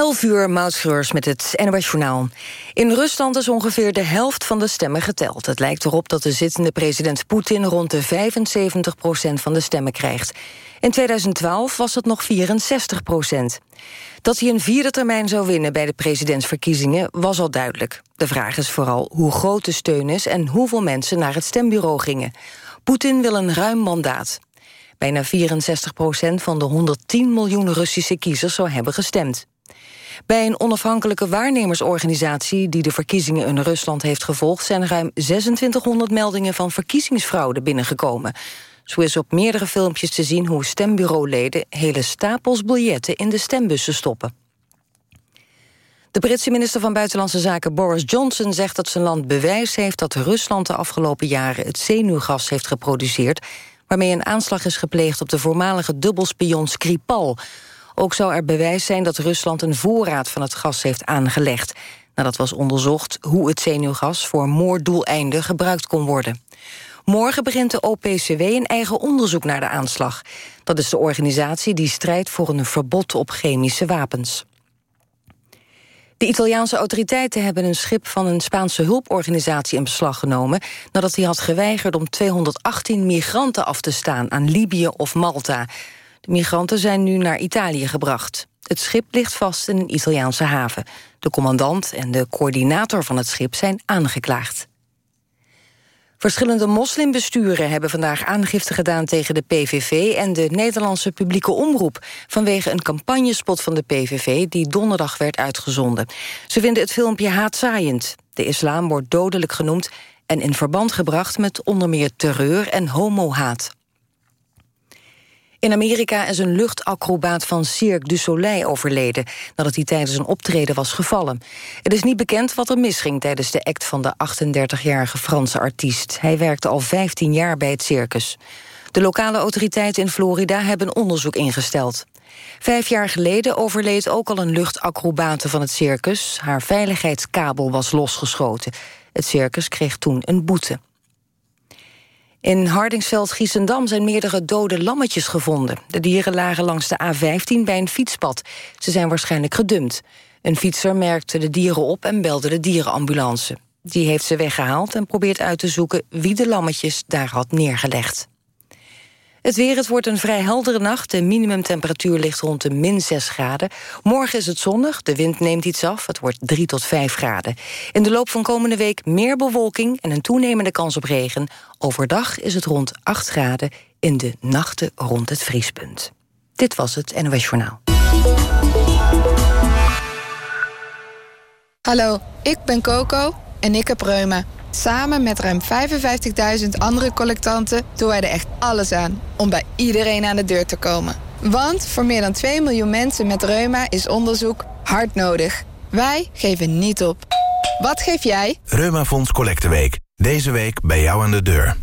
11 uur, Mautschreurs met het NOS Journaal. In Rusland is ongeveer de helft van de stemmen geteld. Het lijkt erop dat de zittende president Poetin... rond de 75 procent van de stemmen krijgt. In 2012 was het nog 64 procent. Dat hij een vierde termijn zou winnen bij de presidentsverkiezingen... was al duidelijk. De vraag is vooral hoe groot de steun is... en hoeveel mensen naar het stembureau gingen. Poetin wil een ruim mandaat. Bijna 64 procent van de 110 miljoen Russische kiezers zou hebben gestemd. Bij een onafhankelijke waarnemersorganisatie... die de verkiezingen in Rusland heeft gevolgd... zijn ruim 2600 meldingen van verkiezingsfraude binnengekomen. Zo is op meerdere filmpjes te zien hoe stembureauleden... hele stapels biljetten in de stembussen stoppen. De Britse minister van Buitenlandse Zaken Boris Johnson zegt dat zijn land bewijs heeft dat Rusland de afgelopen jaren het zenuwgas heeft geproduceerd, waarmee een aanslag is gepleegd op de voormalige dubbelspion Skripal. Ook zou er bewijs zijn dat Rusland een voorraad van het gas heeft aangelegd. Nadat was onderzocht hoe het zenuwgas voor moorddoeleinden gebruikt kon worden. Morgen begint de OPCW een eigen onderzoek naar de aanslag. Dat is de organisatie die strijdt voor een verbod op chemische wapens. De Italiaanse autoriteiten hebben een schip van een Spaanse hulporganisatie in beslag genomen nadat hij had geweigerd om 218 migranten af te staan aan Libië of Malta. Migranten zijn nu naar Italië gebracht. Het schip ligt vast in een Italiaanse haven. De commandant en de coördinator van het schip zijn aangeklaagd. Verschillende moslimbesturen hebben vandaag aangifte gedaan tegen de PVV en de Nederlandse publieke omroep vanwege een campagnespot van de PVV die donderdag werd uitgezonden. Ze vinden het filmpje haatzaaiend. De islam wordt dodelijk genoemd en in verband gebracht met onder meer terreur en homohaat. In Amerika is een luchtacrobaat van Cirque du Soleil overleden... nadat hij tijdens een optreden was gevallen. Het is niet bekend wat er misging tijdens de act van de 38-jarige Franse artiest. Hij werkte al 15 jaar bij het circus. De lokale autoriteiten in Florida hebben onderzoek ingesteld. Vijf jaar geleden overleed ook al een luchtacrobate van het circus. Haar veiligheidskabel was losgeschoten. Het circus kreeg toen een boete. In Hardingsveld-Giessendam zijn meerdere dode lammetjes gevonden. De dieren lagen langs de A15 bij een fietspad. Ze zijn waarschijnlijk gedumpt. Een fietser merkte de dieren op en belde de dierenambulance. Die heeft ze weggehaald en probeert uit te zoeken... wie de lammetjes daar had neergelegd. Het weer, het wordt een vrij heldere nacht. De minimumtemperatuur ligt rond de min 6 graden. Morgen is het zonnig, de wind neemt iets af. Het wordt 3 tot 5 graden. In de loop van komende week meer bewolking en een toenemende kans op regen. Overdag is het rond 8 graden, in de nachten rond het vriespunt. Dit was het NOS Journaal. Hallo, ik ben Coco en ik heb reuma. Samen met ruim 55.000 andere collectanten doen wij er echt alles aan om bij iedereen aan de deur te komen. Want voor meer dan 2 miljoen mensen met reuma is onderzoek hard nodig. Wij geven niet op. Wat geef jij? Reumafonds Collecteweek. Deze week bij jou aan de deur.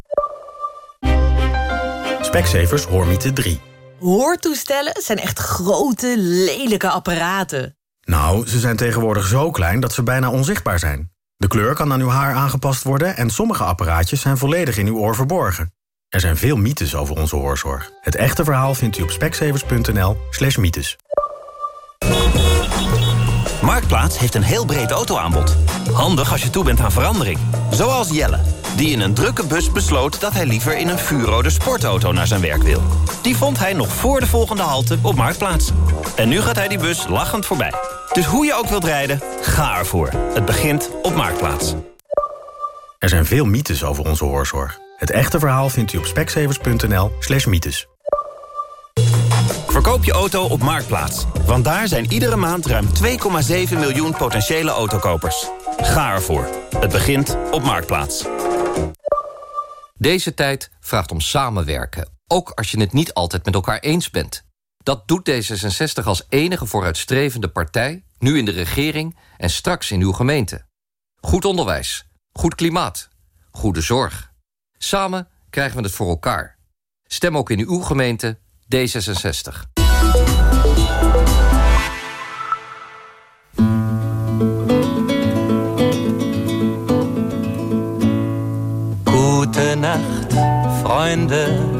Specsavers Hoormiete 3. Hoortoestellen zijn echt grote, lelijke apparaten. Nou, ze zijn tegenwoordig zo klein dat ze bijna onzichtbaar zijn. De kleur kan aan uw haar aangepast worden en sommige apparaatjes zijn volledig in uw oor verborgen. Er zijn veel mythes over onze hoorzorg. Het echte verhaal vindt u op speksevers.nl slash mythes. Marktplaats heeft een heel breed autoaanbod. Handig als je toe bent aan verandering. Zoals Jelle, die in een drukke bus besloot... dat hij liever in een vuurrode sportauto naar zijn werk wil. Die vond hij nog voor de volgende halte op Marktplaats. En nu gaat hij die bus lachend voorbij. Dus hoe je ook wilt rijden, ga ervoor. Het begint op Marktplaats. Er zijn veel mythes over onze hoorzorg. Het echte verhaal vindt u op speksevers.nl slash mythes. Verkoop je auto op Marktplaats. Want daar zijn iedere maand ruim 2,7 miljoen potentiële autokopers. Ga ervoor. Het begint op Marktplaats. Deze tijd vraagt om samenwerken. Ook als je het niet altijd met elkaar eens bent. Dat doet D66 als enige vooruitstrevende partij... nu in de regering en straks in uw gemeente. Goed onderwijs, goed klimaat, goede zorg. Samen krijgen we het voor elkaar. Stem ook in uw gemeente D66. Gute Nacht, Freunde.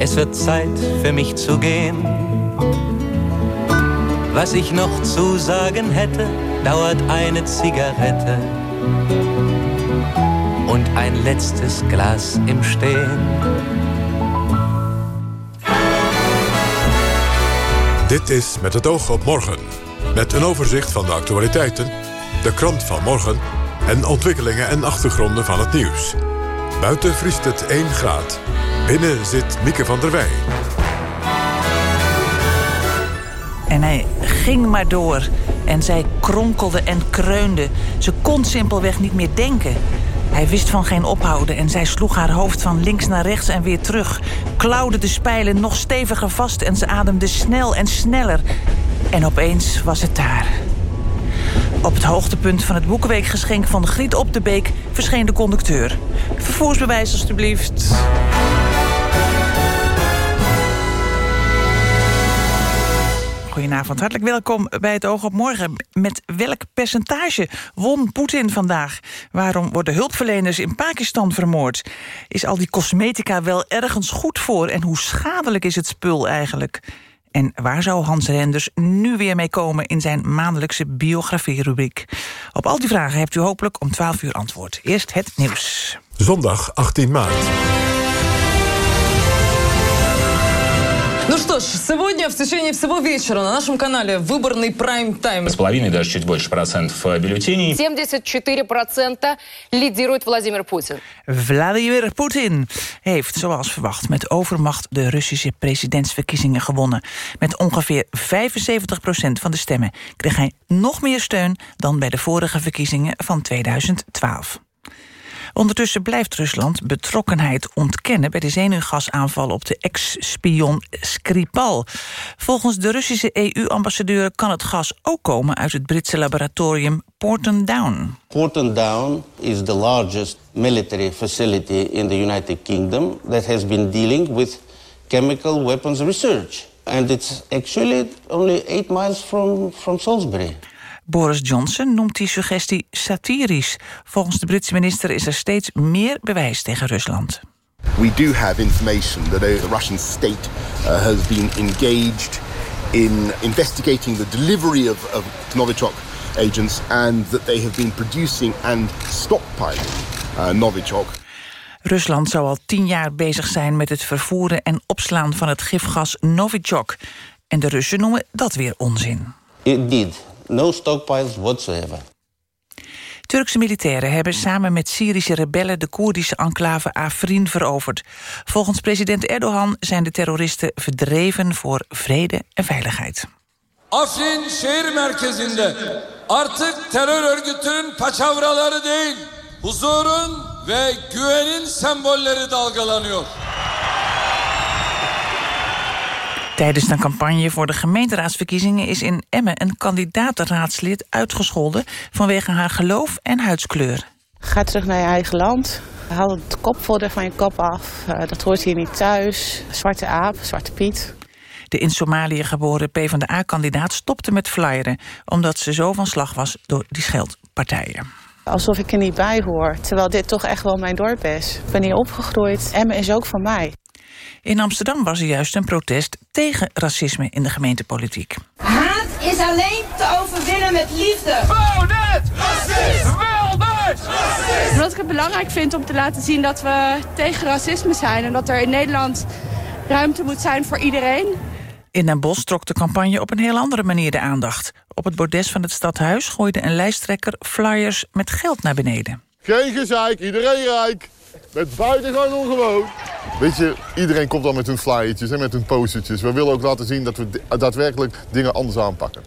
Es wird Zeit für mich zu gehen. Was ich noch zu sagen hätte, dauert eine Zigarette und ein letztes Glas im Stehen. Dit is Met het oog op morgen. Met een overzicht van de actualiteiten, de krant van morgen... en ontwikkelingen en achtergronden van het nieuws. Buiten vriest het 1 graad. Binnen zit Mieke van der Wij. En hij ging maar door. En zij kronkelde en kreunde. Ze kon simpelweg niet meer denken. Hij wist van geen ophouden en zij sloeg haar hoofd van links naar rechts en weer terug. Klauwde de spijlen nog steviger vast en ze ademde snel en sneller. En opeens was het daar. Op het hoogtepunt van het Boekenweekgeschenk van Griet op de Beek verscheen de conducteur. Vervoersbewijs alstublieft. Goedenavond, hartelijk welkom bij het Oog op Morgen. Met welk percentage won Poetin vandaag? Waarom worden hulpverleners in Pakistan vermoord? Is al die cosmetica wel ergens goed voor? En hoe schadelijk is het spul eigenlijk? En waar zou Hans Renders nu weer mee komen in zijn maandelijkse biografie-rubriek? Op al die vragen hebt u hopelijk om 12 uur antwoord. Eerst het nieuws. Zondag 18 maart. Ну что ж, сегодня в течение всего вечера на нашем канале выборный прайм-тайм. С половиной, даже чуть больше процентов бюллетеней. 74% лидирует Владимир Путин. Vladimir Poetin heeft, zoals verwacht, met overmacht de Russische presidentsverkiezingen gewonnen. Met ongeveer 75 van de stemmen kreeg hij nog meer steun dan bij de vorige verkiezingen van 2012. Ondertussen blijft Rusland betrokkenheid ontkennen... bij de zenuwgasaanval op de ex-spion Skripal. Volgens de Russische EU-ambassadeur kan het gas ook komen... uit het Britse laboratorium Porton Down. Porton Down is the largest military facility in the United Kingdom... that has been dealing with chemical weapons research. And it's actually only eight miles from, from Salisbury. Boris Johnson noemt die suggestie satirisch. Volgens de Britse minister is er steeds meer bewijs tegen Rusland. We do have information that the Russian state uh, has been engaged in investigating the delivery of, of Novichok agents and that they have been producing and stockpiling uh, Novichok. Rusland zou al tien jaar bezig zijn met het vervoeren en opslaan van het gifgas Novichok. En de Russen noemen dat weer onzin. It did. No stockpiles whatsoever. Turkse militairen hebben samen met Syrische rebellen... de Koerdische enclave Afrin veroverd. Volgens president Erdogan zijn de terroristen verdreven... voor vrede en veiligheid. Afrin şehir merkezinde artık terör örgütünün paçavraları değil... huzurun ve güvenin sembolleri dalgalanıyor. Tijdens een campagne voor de gemeenteraadsverkiezingen is in Emmen een kandidatenraadslid uitgescholden vanwege haar geloof en huidskleur. Ga terug naar je eigen land. Haal het kopvodder van je kop af. Uh, dat hoort hier niet thuis. Zwarte aap, zwarte piet. De in Somalië geboren PvdA-kandidaat stopte met flyeren... omdat ze zo van slag was door die scheldpartijen. Alsof ik er niet bij hoor, terwijl dit toch echt wel mijn dorp is. Ik ben hier opgegroeid. Emmen is ook van mij. In Amsterdam was er juist een protest tegen racisme in de gemeentepolitiek. Haat is alleen te overwinnen met liefde. Baudet! Racisme! Weldet! Wat ik het belangrijk vind om te laten zien dat we tegen racisme zijn... en dat er in Nederland ruimte moet zijn voor iedereen. In Den Bosch trok de campagne op een heel andere manier de aandacht. Op het bordes van het stadhuis gooide een lijsttrekker flyers met geld naar beneden. Geen gezeik, iedereen rijk. Met buitengewoon ongewoon. Weet je, iedereen komt dan met hun flyertjes en met hun postertjes. We willen ook laten zien dat we daadwerkelijk dingen anders aanpakken.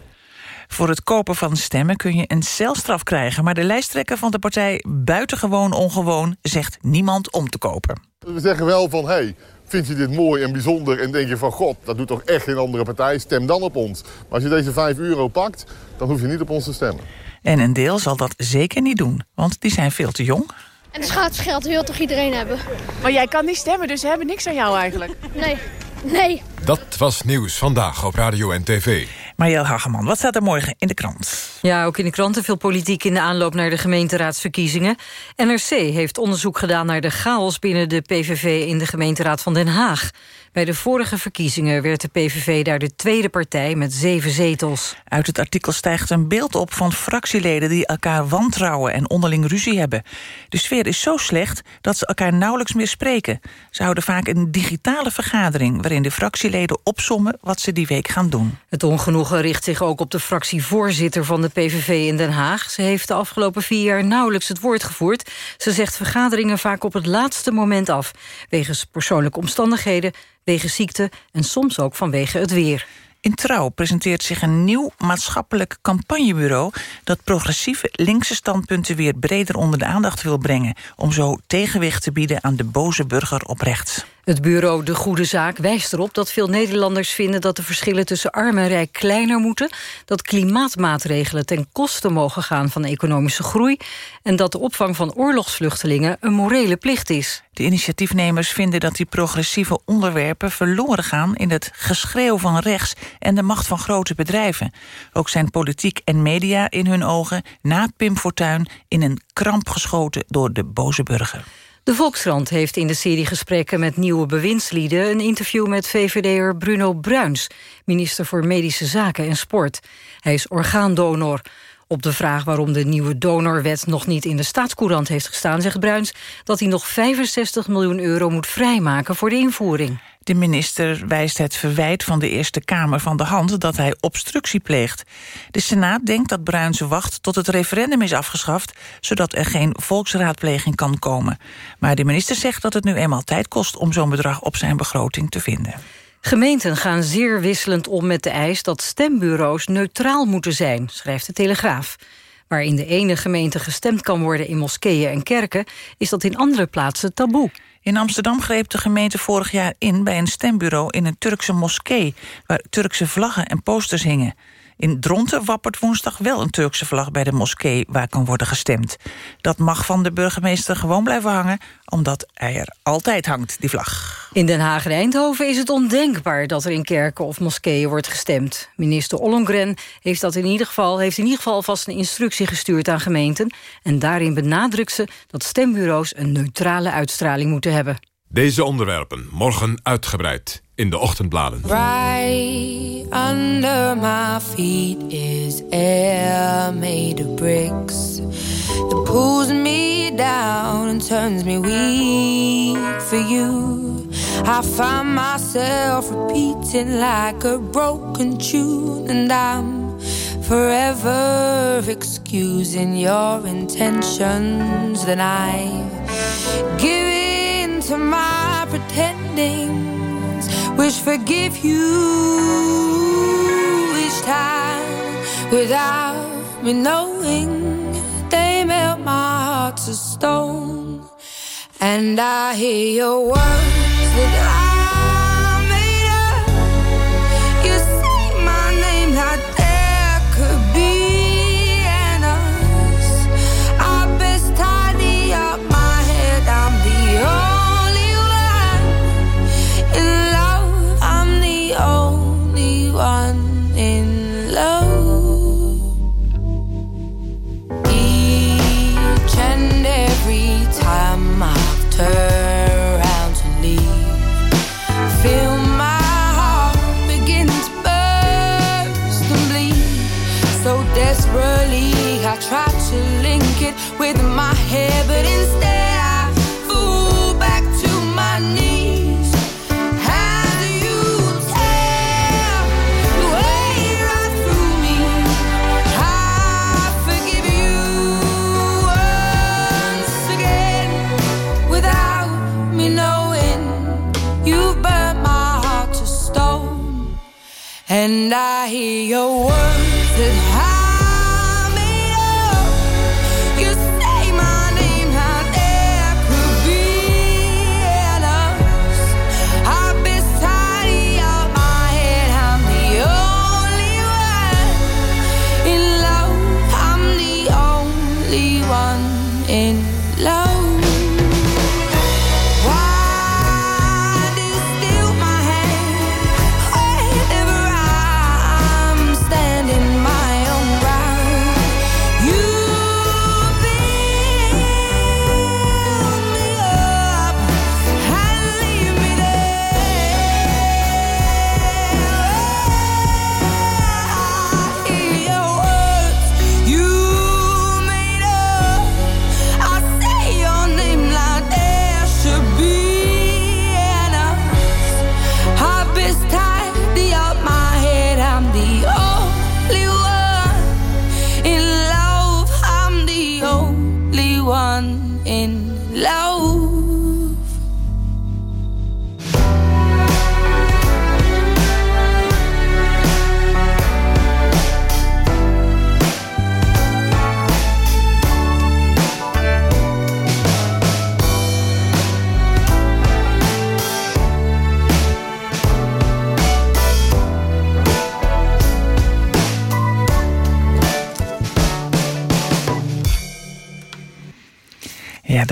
Voor het kopen van stemmen kun je een celstraf krijgen... maar de lijsttrekker van de partij Buitengewoon Ongewoon... zegt niemand om te kopen. We zeggen wel van, hey, vind je dit mooi en bijzonder... en denk je van, god, dat doet toch echt geen andere partij? Stem dan op ons. Maar als je deze 5 euro pakt, dan hoef je niet op ons te stemmen. En een deel zal dat zeker niet doen, want die zijn veel te jong... En de schaatsgeld wil toch iedereen hebben? Maar jij kan niet stemmen, dus ze hebben niks aan jou eigenlijk. Nee, nee. Dat was Nieuws Vandaag op Radio en TV. Marielle Hageman, wat staat er morgen in de krant? Ja, ook in de kranten veel politiek in de aanloop naar de gemeenteraadsverkiezingen. NRC heeft onderzoek gedaan naar de chaos binnen de PVV in de gemeenteraad van Den Haag. Bij de vorige verkiezingen werd de PVV daar de tweede partij met zeven zetels. Uit het artikel stijgt een beeld op van fractieleden die elkaar wantrouwen en onderling ruzie hebben. De sfeer is zo slecht dat ze elkaar nauwelijks meer spreken. Ze houden vaak een digitale vergadering waarin de fractieleden opsommen wat ze die week gaan doen. Het ongenoegen richt zich ook op de fractievoorzitter van de PVV in Den Haag. Ze heeft de afgelopen vier jaar nauwelijks het woord gevoerd. Ze zegt vergaderingen vaak op het laatste moment af. Wegens persoonlijke omstandigheden, wegens ziekte en soms ook vanwege het weer. In Trouw presenteert zich een nieuw maatschappelijk campagnebureau... dat progressieve linkse standpunten weer breder onder de aandacht wil brengen... om zo tegenwicht te bieden aan de boze burger op rechts. Het bureau De Goede Zaak wijst erop dat veel Nederlanders vinden... dat de verschillen tussen arm en rijk kleiner moeten... dat klimaatmaatregelen ten koste mogen gaan van economische groei... en dat de opvang van oorlogsvluchtelingen een morele plicht is. De initiatiefnemers vinden dat die progressieve onderwerpen verloren gaan... in het geschreeuw van rechts en de macht van grote bedrijven. Ook zijn politiek en media in hun ogen na Pim Fortuyn... in een kramp geschoten door de boze burger. De Volkskrant heeft in de serie gesprekken met nieuwe bewindslieden... een interview met VVD'er Bruno Bruins, minister voor Medische Zaken en Sport. Hij is orgaandonor. Op de vraag waarom de nieuwe donorwet nog niet in de staatscourant heeft gestaan... zegt Bruins dat hij nog 65 miljoen euro moet vrijmaken voor de invoering. De minister wijst het verwijt van de Eerste Kamer van de hand... dat hij obstructie pleegt. De Senaat denkt dat Bruins wacht tot het referendum is afgeschaft... zodat er geen volksraadpleging kan komen. Maar de minister zegt dat het nu eenmaal tijd kost... om zo'n bedrag op zijn begroting te vinden. Gemeenten gaan zeer wisselend om met de eis dat stembureaus neutraal moeten zijn, schrijft de Telegraaf. Waar in de ene gemeente gestemd kan worden in moskeeën en kerken, is dat in andere plaatsen taboe. In Amsterdam greep de gemeente vorig jaar in bij een stembureau in een Turkse moskee, waar Turkse vlaggen en posters hingen. In Dronten wappert woensdag wel een Turkse vlag bij de moskee waar kan worden gestemd. Dat mag van de burgemeester gewoon blijven hangen, omdat hij er altijd hangt, die vlag. In Den Haag en Eindhoven is het ondenkbaar dat er in kerken of moskeeën wordt gestemd. Minister Ollongren heeft, dat in ieder geval, heeft in ieder geval vast een instructie gestuurd aan gemeenten. En daarin benadrukt ze dat stembureaus een neutrale uitstraling moeten hebben. Deze onderwerpen morgen uitgebreid in de ochtendbladen. Right under my feet is air made of bricks that pulls me down and turns me weak for you. I find myself repeating like a broken tune, and I'm forever excusing your intentions. Then I give in to my pretending which forgive you. Each time without me knowing. They melt my heart to stone. And I hear your words that I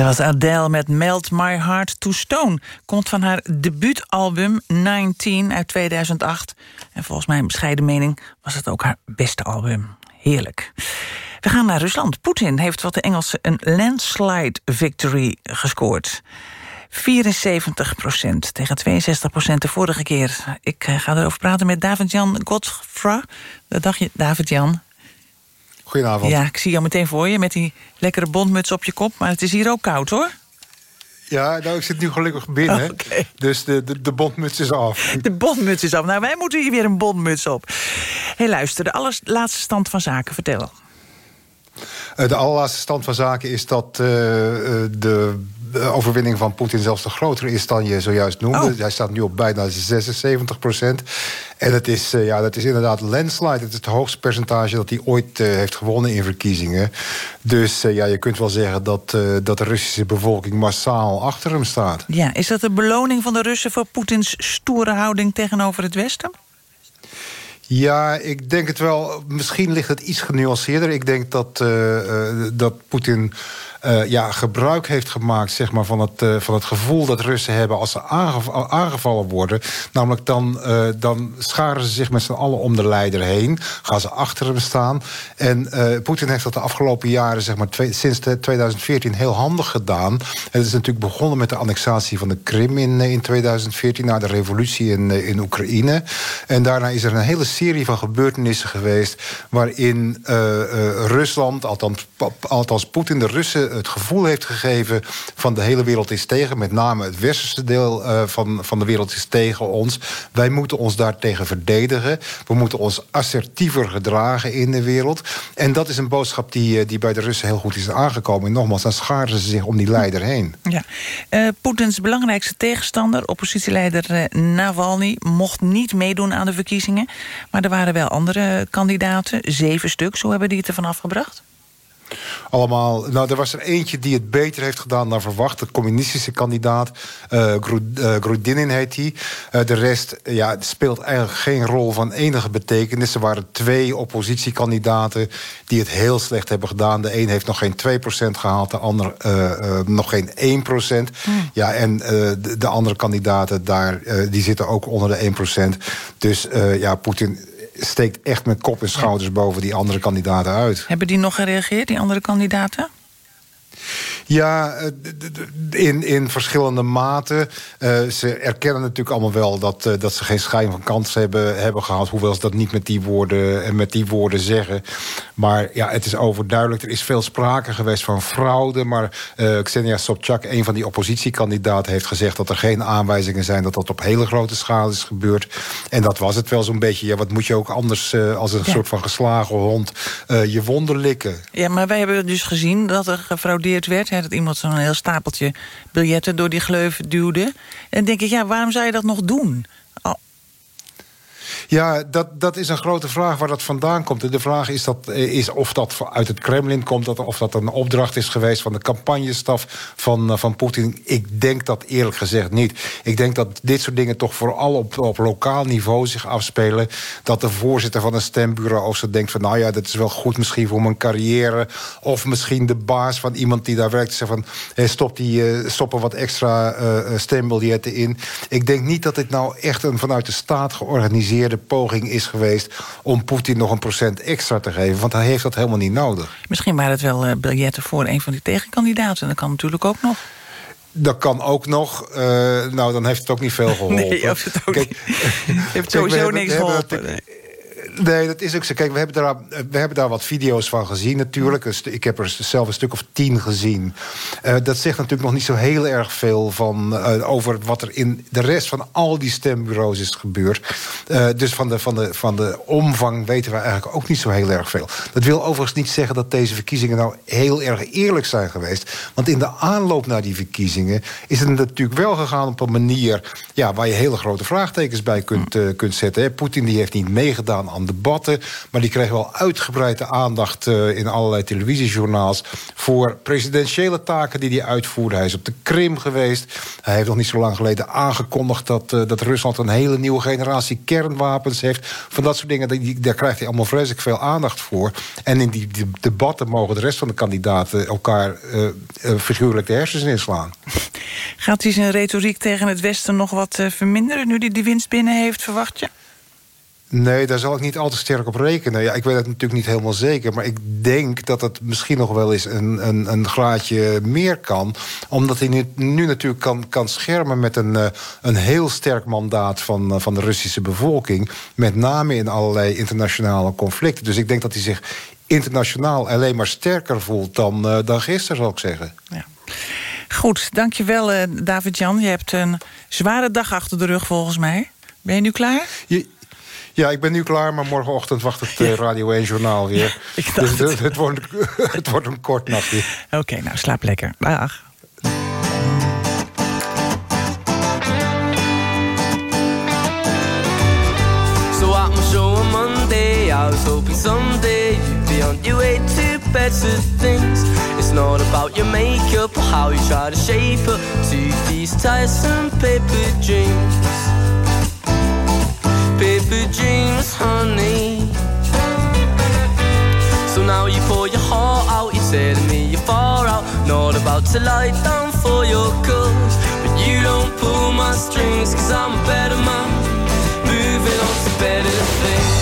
dat was Adele met Melt My Heart to Stone. Komt van haar debuutalbum 19 uit 2008. En volgens mijn bescheiden mening was het ook haar beste album. Heerlijk. We gaan naar Rusland. Poetin heeft wat de Engelsen een landslide victory gescoord. 74 procent tegen 62 procent de vorige keer. Ik eh, ga erover praten met David-Jan Godfra. Je, David-Jan. Goedenavond. Ja, ik zie jou meteen voor je met die lekkere bondmuts op je kop. Maar het is hier ook koud, hoor. Ja, nou, ik zit nu gelukkig binnen. Dus de, de, de bondmuts is af. De bondmuts is af. Nou, wij moeten hier weer een bondmuts op. Hé, hey, luister, de allerlaatste stand van zaken. Vertel. Eh, de allerlaatste stand van zaken is dat uh, de de overwinning van Poetin zelfs te groter is dan je zojuist noemde. Oh. Hij staat nu op bijna 76 procent. En het is, uh, ja, dat is inderdaad landslide. Het is het hoogste percentage dat hij ooit uh, heeft gewonnen in verkiezingen. Dus uh, ja, je kunt wel zeggen dat, dat de Russische bevolking massaal achter hem staat. Ja, is dat de beloning van de Russen voor Poetins stoere houding tegenover het Westen? Ja, ik denk het wel. Misschien ligt het iets genuanceerder. Ik denk dat, dat Poetin uh, ja, gebruik heeft gemaakt zeg maar, van, het, uh, van het gevoel dat Russen hebben als ze aangevallen, worden. Namelijk dan, uh, dan scharen ze zich met z'n allen om de leider heen. Gaan ze achter hem staan. En Poetin heeft dat de afgelopen jaren, zeg maar, sinds de 2014, heel handig gedaan. Het is natuurlijk begonnen met de annexatie van de Krim in, in 2014, na de revolutie in, in Oekraïne. En daarna is er een hele serie van gebeurtenissen geweest waarin Rusland, althans Poetin, de Russen het gevoel heeft gegeven van de hele wereld is tegen. Met name het westerse deel uh, van, van de wereld is tegen ons. Wij moeten ons daartegen verdedigen. We moeten ons assertiever gedragen in de wereld. En dat is een boodschap die, die bij de Russen heel goed is aangekomen. En nogmaals, dan scharen ze zich om die leider heen. Ja. Uh, Poetins belangrijkste tegenstander, oppositieleider Navalny... mocht niet meedoen aan de verkiezingen. Maar er waren wel andere kandidaten, zeven stuks. Hoe hebben die het ervan afgebracht? Allemaal. Nou, er was er eentje die het beter heeft gedaan dan verwacht. De communistische kandidaat. Uh, Grudinin heet hij. Uh, de rest ja, speelt eigenlijk geen rol van enige betekenis. Er waren twee oppositiekandidaten die het heel slecht hebben gedaan. De een heeft nog geen 2% gehaald, de ander uh, nog geen 1%. Hmm. Ja, en de, de, andere kandidaten daar, die zitten ook onder de 1%. Dus ja, Poetin steekt echt met kop en schouders boven die andere kandidaten uit. Hebben die nog gereageerd, die andere kandidaten? Ja, in, in verschillende maten. Uh, ze erkennen natuurlijk allemaal wel dat, uh, dat ze geen schijn van kans hebben, hebben gehad. Hoewel ze dat niet met die woorden, en met die woorden zeggen. Maar ja, het is overduidelijk. Er is veel sprake geweest van fraude. Maar uh, Xenia Sobchak, een van die oppositiekandidaten, heeft gezegd dat er geen aanwijzingen zijn dat dat op hele grote schaal is gebeurd. En dat was het wel zo'n beetje. Ja, wat moet je ook anders als een ja. soort van geslagen hond je wonden likken? Ja, maar wij hebben dus gezien dat er gefraudeerd werd. Hè, dat iemand zo'n heel stapeltje biljetten door die gleuf duwde. En denk ik, ja, waarom zou je dat nog doen? Ja, dat, dat is een grote vraag waar dat vandaan komt. De vraag is, dat, is of dat uit het Kremlin komt... of dat een opdracht is geweest van de campagnestaf van, van Poetin. Ik denk dat eerlijk gezegd niet. Ik denk dat dit soort dingen toch vooral op, op lokaal niveau zich afspelen. Dat de voorzitter van een stembureau of zo denkt van... nou ja, dat is wel goed misschien voor mijn carrière. Of misschien de baas van iemand die daar werkt... zegt van, hey, stop, die, stop er wat extra uh, stembiljetten in. Ik denk niet dat dit nou echt een vanuit de staat georganiseerde poging is geweest om Poetin nog een procent extra te geven. Want hij heeft dat helemaal niet nodig. Misschien waren het wel uh, biljetten voor een van die tegenkandidaten. Dat kan natuurlijk ook nog. Dat kan ook nog. Uh, nou, dan heeft het ook niet veel geholpen. Nee, heeft het ook Kijk, heeft sowieso niks geholpen. Nee. Dat is ook zo. Kijk, we hebben, daar, we hebben daar wat video's van gezien natuurlijk. Ik heb er zelf een stuk of tien gezien. Uh, dat zegt natuurlijk nog niet zo heel erg veel van, uh, over wat er in de rest van al die stembureaus is gebeurd. Uh, dus van de, van, de, van de omvang weten we eigenlijk ook niet zo heel erg veel. Dat wil overigens niet zeggen dat deze verkiezingen nou heel erg eerlijk zijn geweest. Want in de aanloop naar die verkiezingen is het natuurlijk wel gegaan op een manier ja, waar je hele grote vraagtekens bij kunt, kunt zetten. Poetin die heeft niet meegedaan aan debatten. Maar die kreeg wel uitgebreide aandacht uh, in allerlei televisiejournaals... voor presidentiële taken die hij uitvoerde. Hij is op de Krim geweest. Hij heeft nog niet zo lang geleden aangekondigd... dat, uh, dat Rusland een hele nieuwe generatie kernwapens heeft. Van dat soort dingen, daar krijgt hij allemaal vreselijk veel aandacht voor. En in die, debatten mogen de rest van de kandidaten... elkaar uh, figuurlijk de hersens inslaan. Gaat hij zijn retoriek tegen het Westen nog wat verminderen... nu hij die winst binnen heeft, verwacht je? Nee, daar zal ik niet al te sterk op rekenen. Ja, ik weet het natuurlijk niet helemaal zeker. Maar ik denk dat het misschien nog wel eens een, een, een graadje meer kan. Omdat hij nu, nu natuurlijk kan, kan schermen met een, uh, een heel sterk mandaat van, uh, van de Russische bevolking. Met name in allerlei internationale conflicten. Dus ik denk dat hij zich internationaal alleen maar sterker voelt dan, uh, dan gisteren, zal ik zeggen. Ja. Goed, dankjewel David-Jan. Je hebt een zware dag achter de rug volgens mij. Ben je nu klaar? Je, ja, ik ben nu klaar, maar morgenochtend wacht het uh, Radio 1 Journaal weer. Ja, dus het. Het, het, wordt, het wordt een kort nachtje. Oké, okay, nou slaap lekker. Dag. So I'm show on Monday. I was hoping someday you'd be on your way to better things. It's not about your makeup or how you try to shape up to these tiresome paper dreams. Paper dreams, honey. So now you pour your heart out, you're telling me you're far out. Not about to lie down for your cause. But you don't pull my strings, cause I'm a better man. Moving on to better things.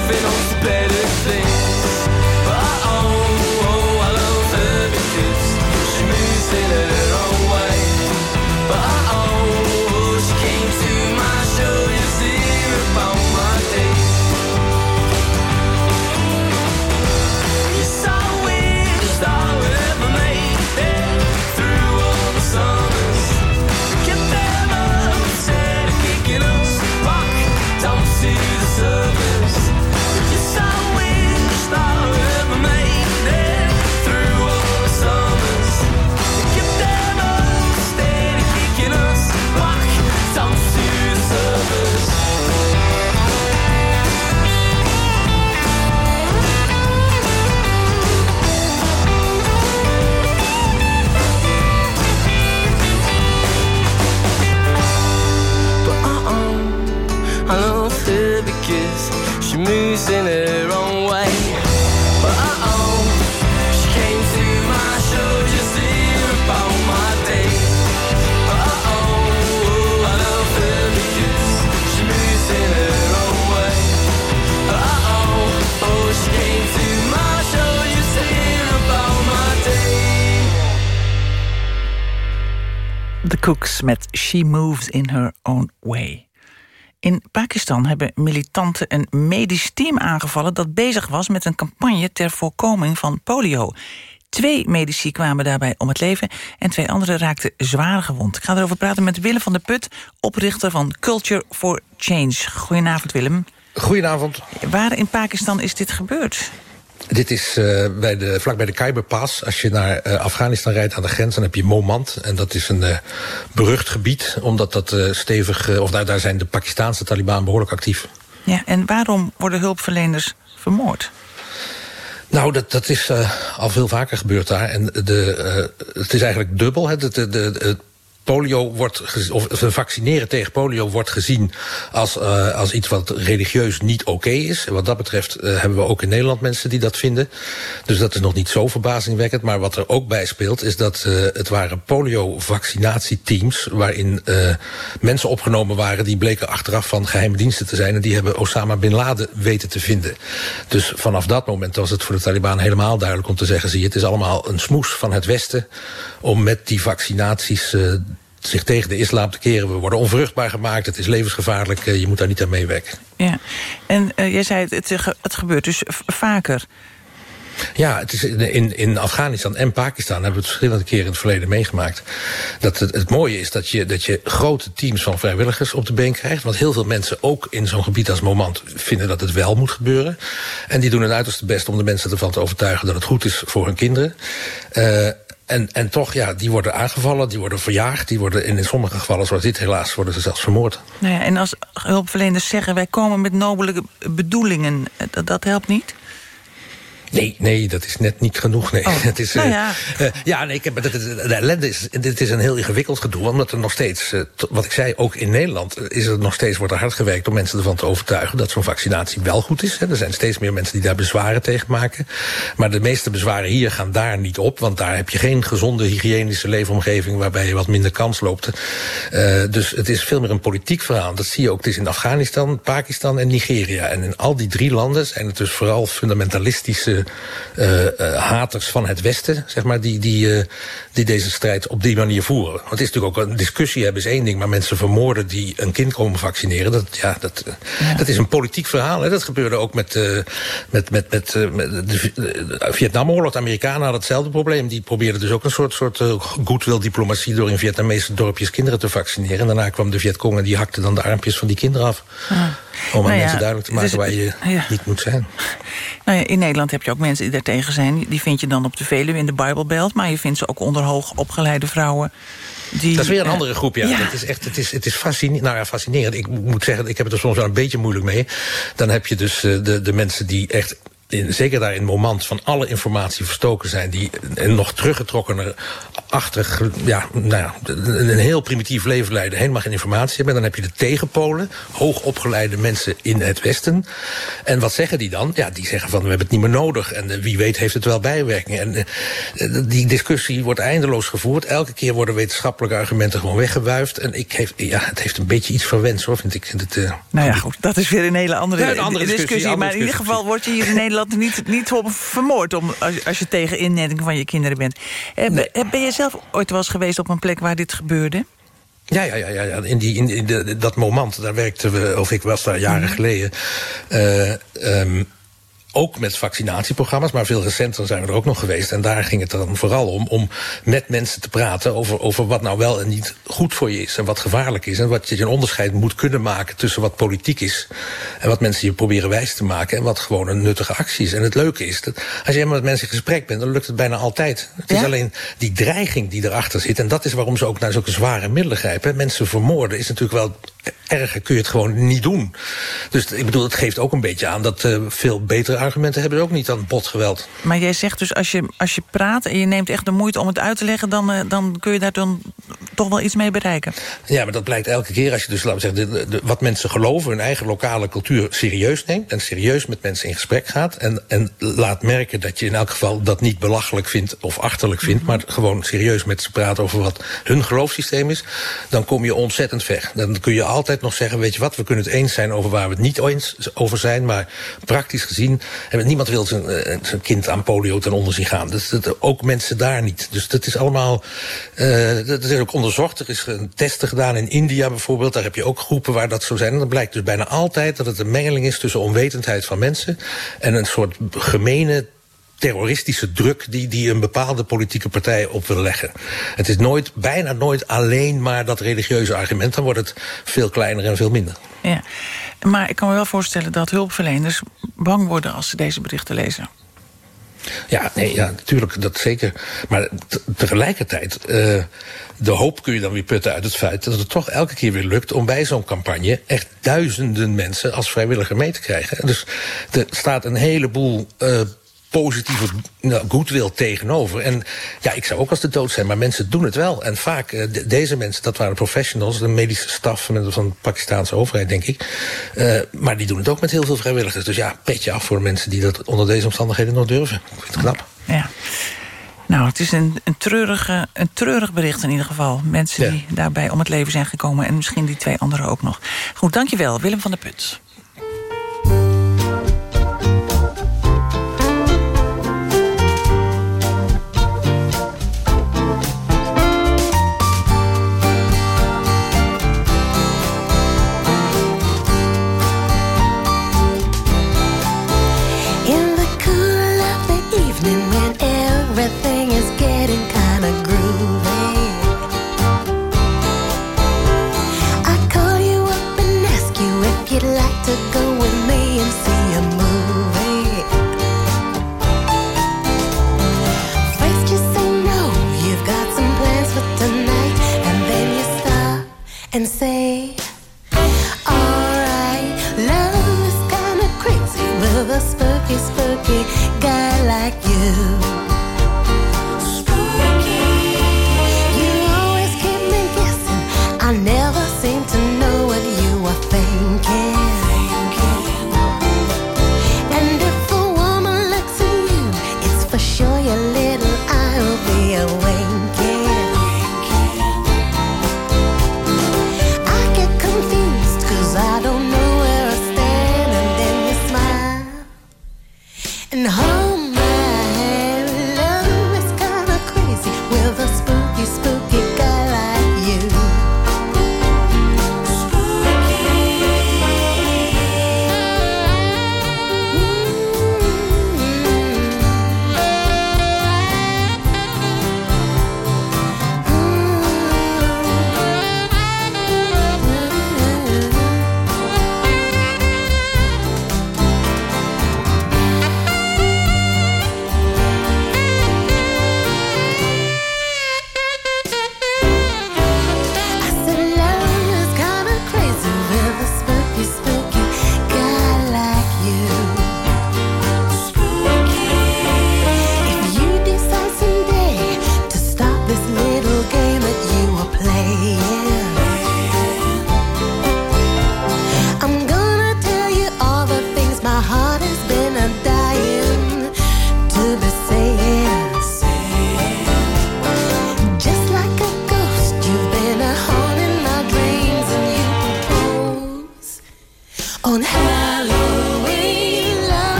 moving on better things. In her own way. But uh-oh, she came to my show just to hear about my day. But uh-oh, I love her because she moves in her own way. But uh-oh, oh, she came to my show just to hear about my day. The Cooks met She Moves in Her Own Way. In Pakistan hebben militanten een medisch team aangevallen... dat bezig was met een campagne ter voorkoming van polio. Twee medici kwamen daarbij om het leven... en twee anderen raakten zwaar gewond. Ik ga erover praten met Willem van der Put... oprichter van Culture for Change. Goedenavond, Willem. Goedenavond. Waar in Pakistan is dit gebeurd? Dit is uh, bij de, vlak bij de Khyberpass. Als je naar uh, Afghanistan rijdt aan de grens, dan heb je Momand. En dat is een uh, berucht gebied, omdat dat stevig... of daar, daar zijn de Pakistaanse Taliban behoorlijk actief. Ja, en waarom worden hulpverleners vermoord? Nou, dat, dat is al veel vaker gebeurd daar. En de, het is eigenlijk dubbel. Hè. De, de, de, polio wordt of vaccineren tegen polio wordt gezien als, uh, als iets wat religieus niet oké is. En wat dat betreft uh, hebben we ook in Nederland mensen die dat vinden. Dus dat is nog niet zo verbazingwekkend. Maar wat er ook bij speelt is dat uh, het waren polio-vaccinatieteams waarin mensen opgenomen waren die bleken achteraf van geheime diensten te zijn. En die hebben Osama Bin Laden weten te vinden. Dus vanaf dat moment was het voor de Taliban helemaal duidelijk om te zeggen: zie het is allemaal een smoes van het Westen om met die vaccinaties zich tegen de islam te keren. We worden onvruchtbaar gemaakt, het is levensgevaarlijk, je moet daar niet aan meewerken. Ja, en uh, jij zei het, het, het gebeurt dus vaker. Ja, het is in, in Afghanistan en Pakistan hebben we het verschillende keren in het verleden meegemaakt. Dat het, het mooie is dat je, dat je grote teams van vrijwilligers op de been krijgt. Want heel veel mensen, ook in zo'n gebied als Moment, vinden dat het wel moet gebeuren. En die doen hun uiterste best om de mensen ervan te overtuigen dat het goed is voor hun kinderen. Uh, en, en toch, ja, die worden aangevallen, die worden verjaagd... die worden in, sommige gevallen, zoals dit helaas, worden ze zelfs vermoord. Nou ja, en als hulpverleners zeggen, wij komen met nobele bedoelingen... dat, dat helpt niet? Nee, nee, dat is net niet genoeg. Nee. Oh, het is, nou ja. Uh, ja, nee, ik heb, de, de ellende is, dit is een heel ingewikkeld gedoe. Omdat er nog steeds, uh, wat ik zei, ook in Nederland is er nog steeds wordt er hard gewerkt om mensen ervan te overtuigen dat zo'n vaccinatie wel goed is. Hè. Er zijn steeds meer mensen die daar bezwaren tegen maken. Maar de meeste bezwaren hier gaan daar niet op. Want daar heb je geen gezonde hygiënische leefomgeving waarbij je wat minder kans loopt. Dus het is veel meer een politiek verhaal. Dat zie je ook. Het is in Afghanistan, Pakistan en Nigeria. En in al die drie landen zijn het dus vooral fundamentalistische uh, uh, haters van het Westen, zeg maar, die, die, uh, die deze strijd op die manier voeren. Want het is natuurlijk ook een discussie hebben is één ding, maar mensen vermoorden die een kind komen vaccineren, dat, ja, dat, ja. dat is een politiek verhaal. Hè. Dat gebeurde ook met, met, met, met, met de, Vietnamoorlog. De Amerikanen hadden hetzelfde probleem. Die probeerden dus ook een soort, soort goodwill diplomatie door in Vietnamese dorpjes kinderen te vaccineren. En daarna kwam de Vietcong en die hakte dan de armpjes van die kinderen af. Ja. Om aan nou mensen duidelijk te maken dus, waar je ja. niet moet zijn. Nou ja, in Nederland heb je ook mensen die daartegen zijn. Die vind je dan op de Veluwe in de Bijbelbelt. Maar je vindt ze ook onder hoog opgeleide vrouwen. Die, dat is weer een andere groep, ja. ja. Het is echt, het is, het is fascinerend. Nou ja, fascinerend. Ik moet zeggen, ik heb het er soms wel een beetje moeilijk mee. Dan heb je dus uh, de, de mensen die echt in, zeker daar in het moment van alle informatie verstoken zijn... die nog teruggetrokkener achtig, ja, nou ja, een heel primitief leven leiden... helemaal geen informatie hebben. Dan heb je de tegenpolen, hoogopgeleide mensen in het Westen. En wat zeggen die dan? Ja, die zeggen van, we hebben het niet meer nodig. En uh, wie weet heeft het wel bijwerkingen. En uh, die discussie wordt eindeloos gevoerd. Elke keer worden wetenschappelijke argumenten gewoon weggewuifd. En ik heeft, ja, het heeft een beetje iets verwens, hoor, vind ik. Het, uh, nou ja, goed, dat is weer een hele andere, ja, een andere discussie. discussie andere maar in ieder geval wordt je hier in Nederland niet, niet op vermoord... Om, als, als je tegen inenting van je kinderen bent. Nee. Ben je zelf ooit wel eens geweest op een plek waar dit gebeurde? Ja, ja, ja, ja. In, die, in, in de, dat moment, daar werkten we, of ik was daar jaren mm. geleden... Uh, um, ook met vaccinatieprogramma's, maar veel recenter zijn we er ook nog geweest. En daar ging het dan vooral om, om met mensen te praten over, over wat nou wel en niet goed voor je is. En wat gevaarlijk is. En wat je een onderscheid moet kunnen maken tussen wat politiek is. En wat mensen je proberen wijs te maken. En wat gewoon een nuttige actie is. En het leuke is, dat als je helemaal met mensen in gesprek bent, dan lukt het bijna altijd. Het ja? is alleen die dreiging die erachter zit. En dat is waarom ze ook naar zulke zware middelen grijpen. Mensen vermoorden is natuurlijk wel erger kun je het gewoon niet doen. Dus ik bedoel, het geeft ook een beetje aan dat uh, veel betere argumenten hebben ook niet dan botgeweld. Maar jij zegt dus, als je, als je praat en je neemt echt de moeite om het uit te leggen... dan, uh, dan kun je daar dan toch wel iets mee bereiken. Ja, maar dat blijkt elke keer als je dus, laten we zeggen... De, de, wat mensen geloven, hun eigen lokale cultuur serieus neemt... en serieus met mensen in gesprek gaat... en, en laat merken dat je in elk geval dat niet belachelijk vindt of achterlijk vindt... Mm -hmm. maar gewoon serieus met ze praat over wat hun geloofssysteem is... dan kom je ontzettend ver. Dan kun je altijd nog zeggen, weet je wat... we kunnen het eens zijn over waar we het niet eens over zijn... maar praktisch gezien, niemand wil zijn, uh, zijn kind aan polio ten onder zien gaan. Dus dat, ook mensen daar niet. Dus dat is allemaal... Uh, dat is ook onderzocht. Er is een testen gedaan in India bijvoorbeeld. Daar heb je ook groepen waar dat zo zijn. En dan blijkt dus bijna altijd dat het een mengeling is... tussen onwetendheid van mensen... en een soort gemene terroristische druk die, die een bepaalde politieke partij op wil leggen. Het is nooit, bijna nooit alleen maar dat religieuze argument. Dan wordt het veel kleiner en veel minder. Ja, maar ik kan me wel voorstellen dat hulpverleners bang worden als ze deze berichten lezen. Ja, nee, ja, natuurlijk, dat zeker. Maar tegelijkertijd, uh, de hoop kun je dan weer putten uit het feit... dat het toch elke keer weer lukt om bij zo'n campagne... echt duizenden mensen als vrijwilliger mee te krijgen. Dus er staat een heleboel uh, positieve nou, goodwill tegenover. En ja, ik zou ook als de dood zijn, maar mensen doen het wel. En vaak, uh, deze mensen, dat waren professionals, de medische staf van, van de Pakistaanse overheid, denk ik. Uh, maar die doen het ook met heel veel vrijwilligers. Dus ja, petje af voor mensen die dat onder deze omstandigheden nog durven. Ik vind het knap. Ja. Nou, het is een, een, treurige, een treurig bericht in ieder geval. Mensen ja. die daarbij om het leven zijn gekomen... en misschien die twee anderen ook nog. Goed, dankjewel, Willem van der Put. And say,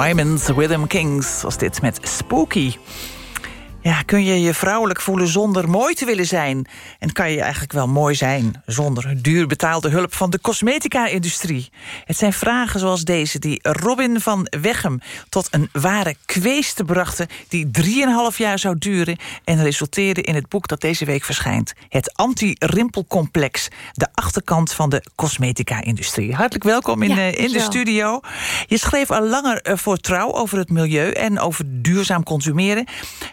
Wyman's Rhythm Kings was dit met Spooky. Ja, kun je je vrouwelijk voelen zonder mooi te willen zijn? En kan je eigenlijk wel mooi zijn zonder duur betaalde hulp van de cosmetica-industrie? Het zijn vragen zoals deze die Robin van Weghem tot een ware kweeste brachten... die 3,5 jaar zou duren en resulteerde in het boek dat deze week verschijnt. Het anti-rimpelcomplex, de achterkant van de cosmetica-industrie. Hartelijk welkom in, Ja, eh, in de studio. Je schreef al langer eh, voor Trouw over het milieu en over duurzaam consumeren.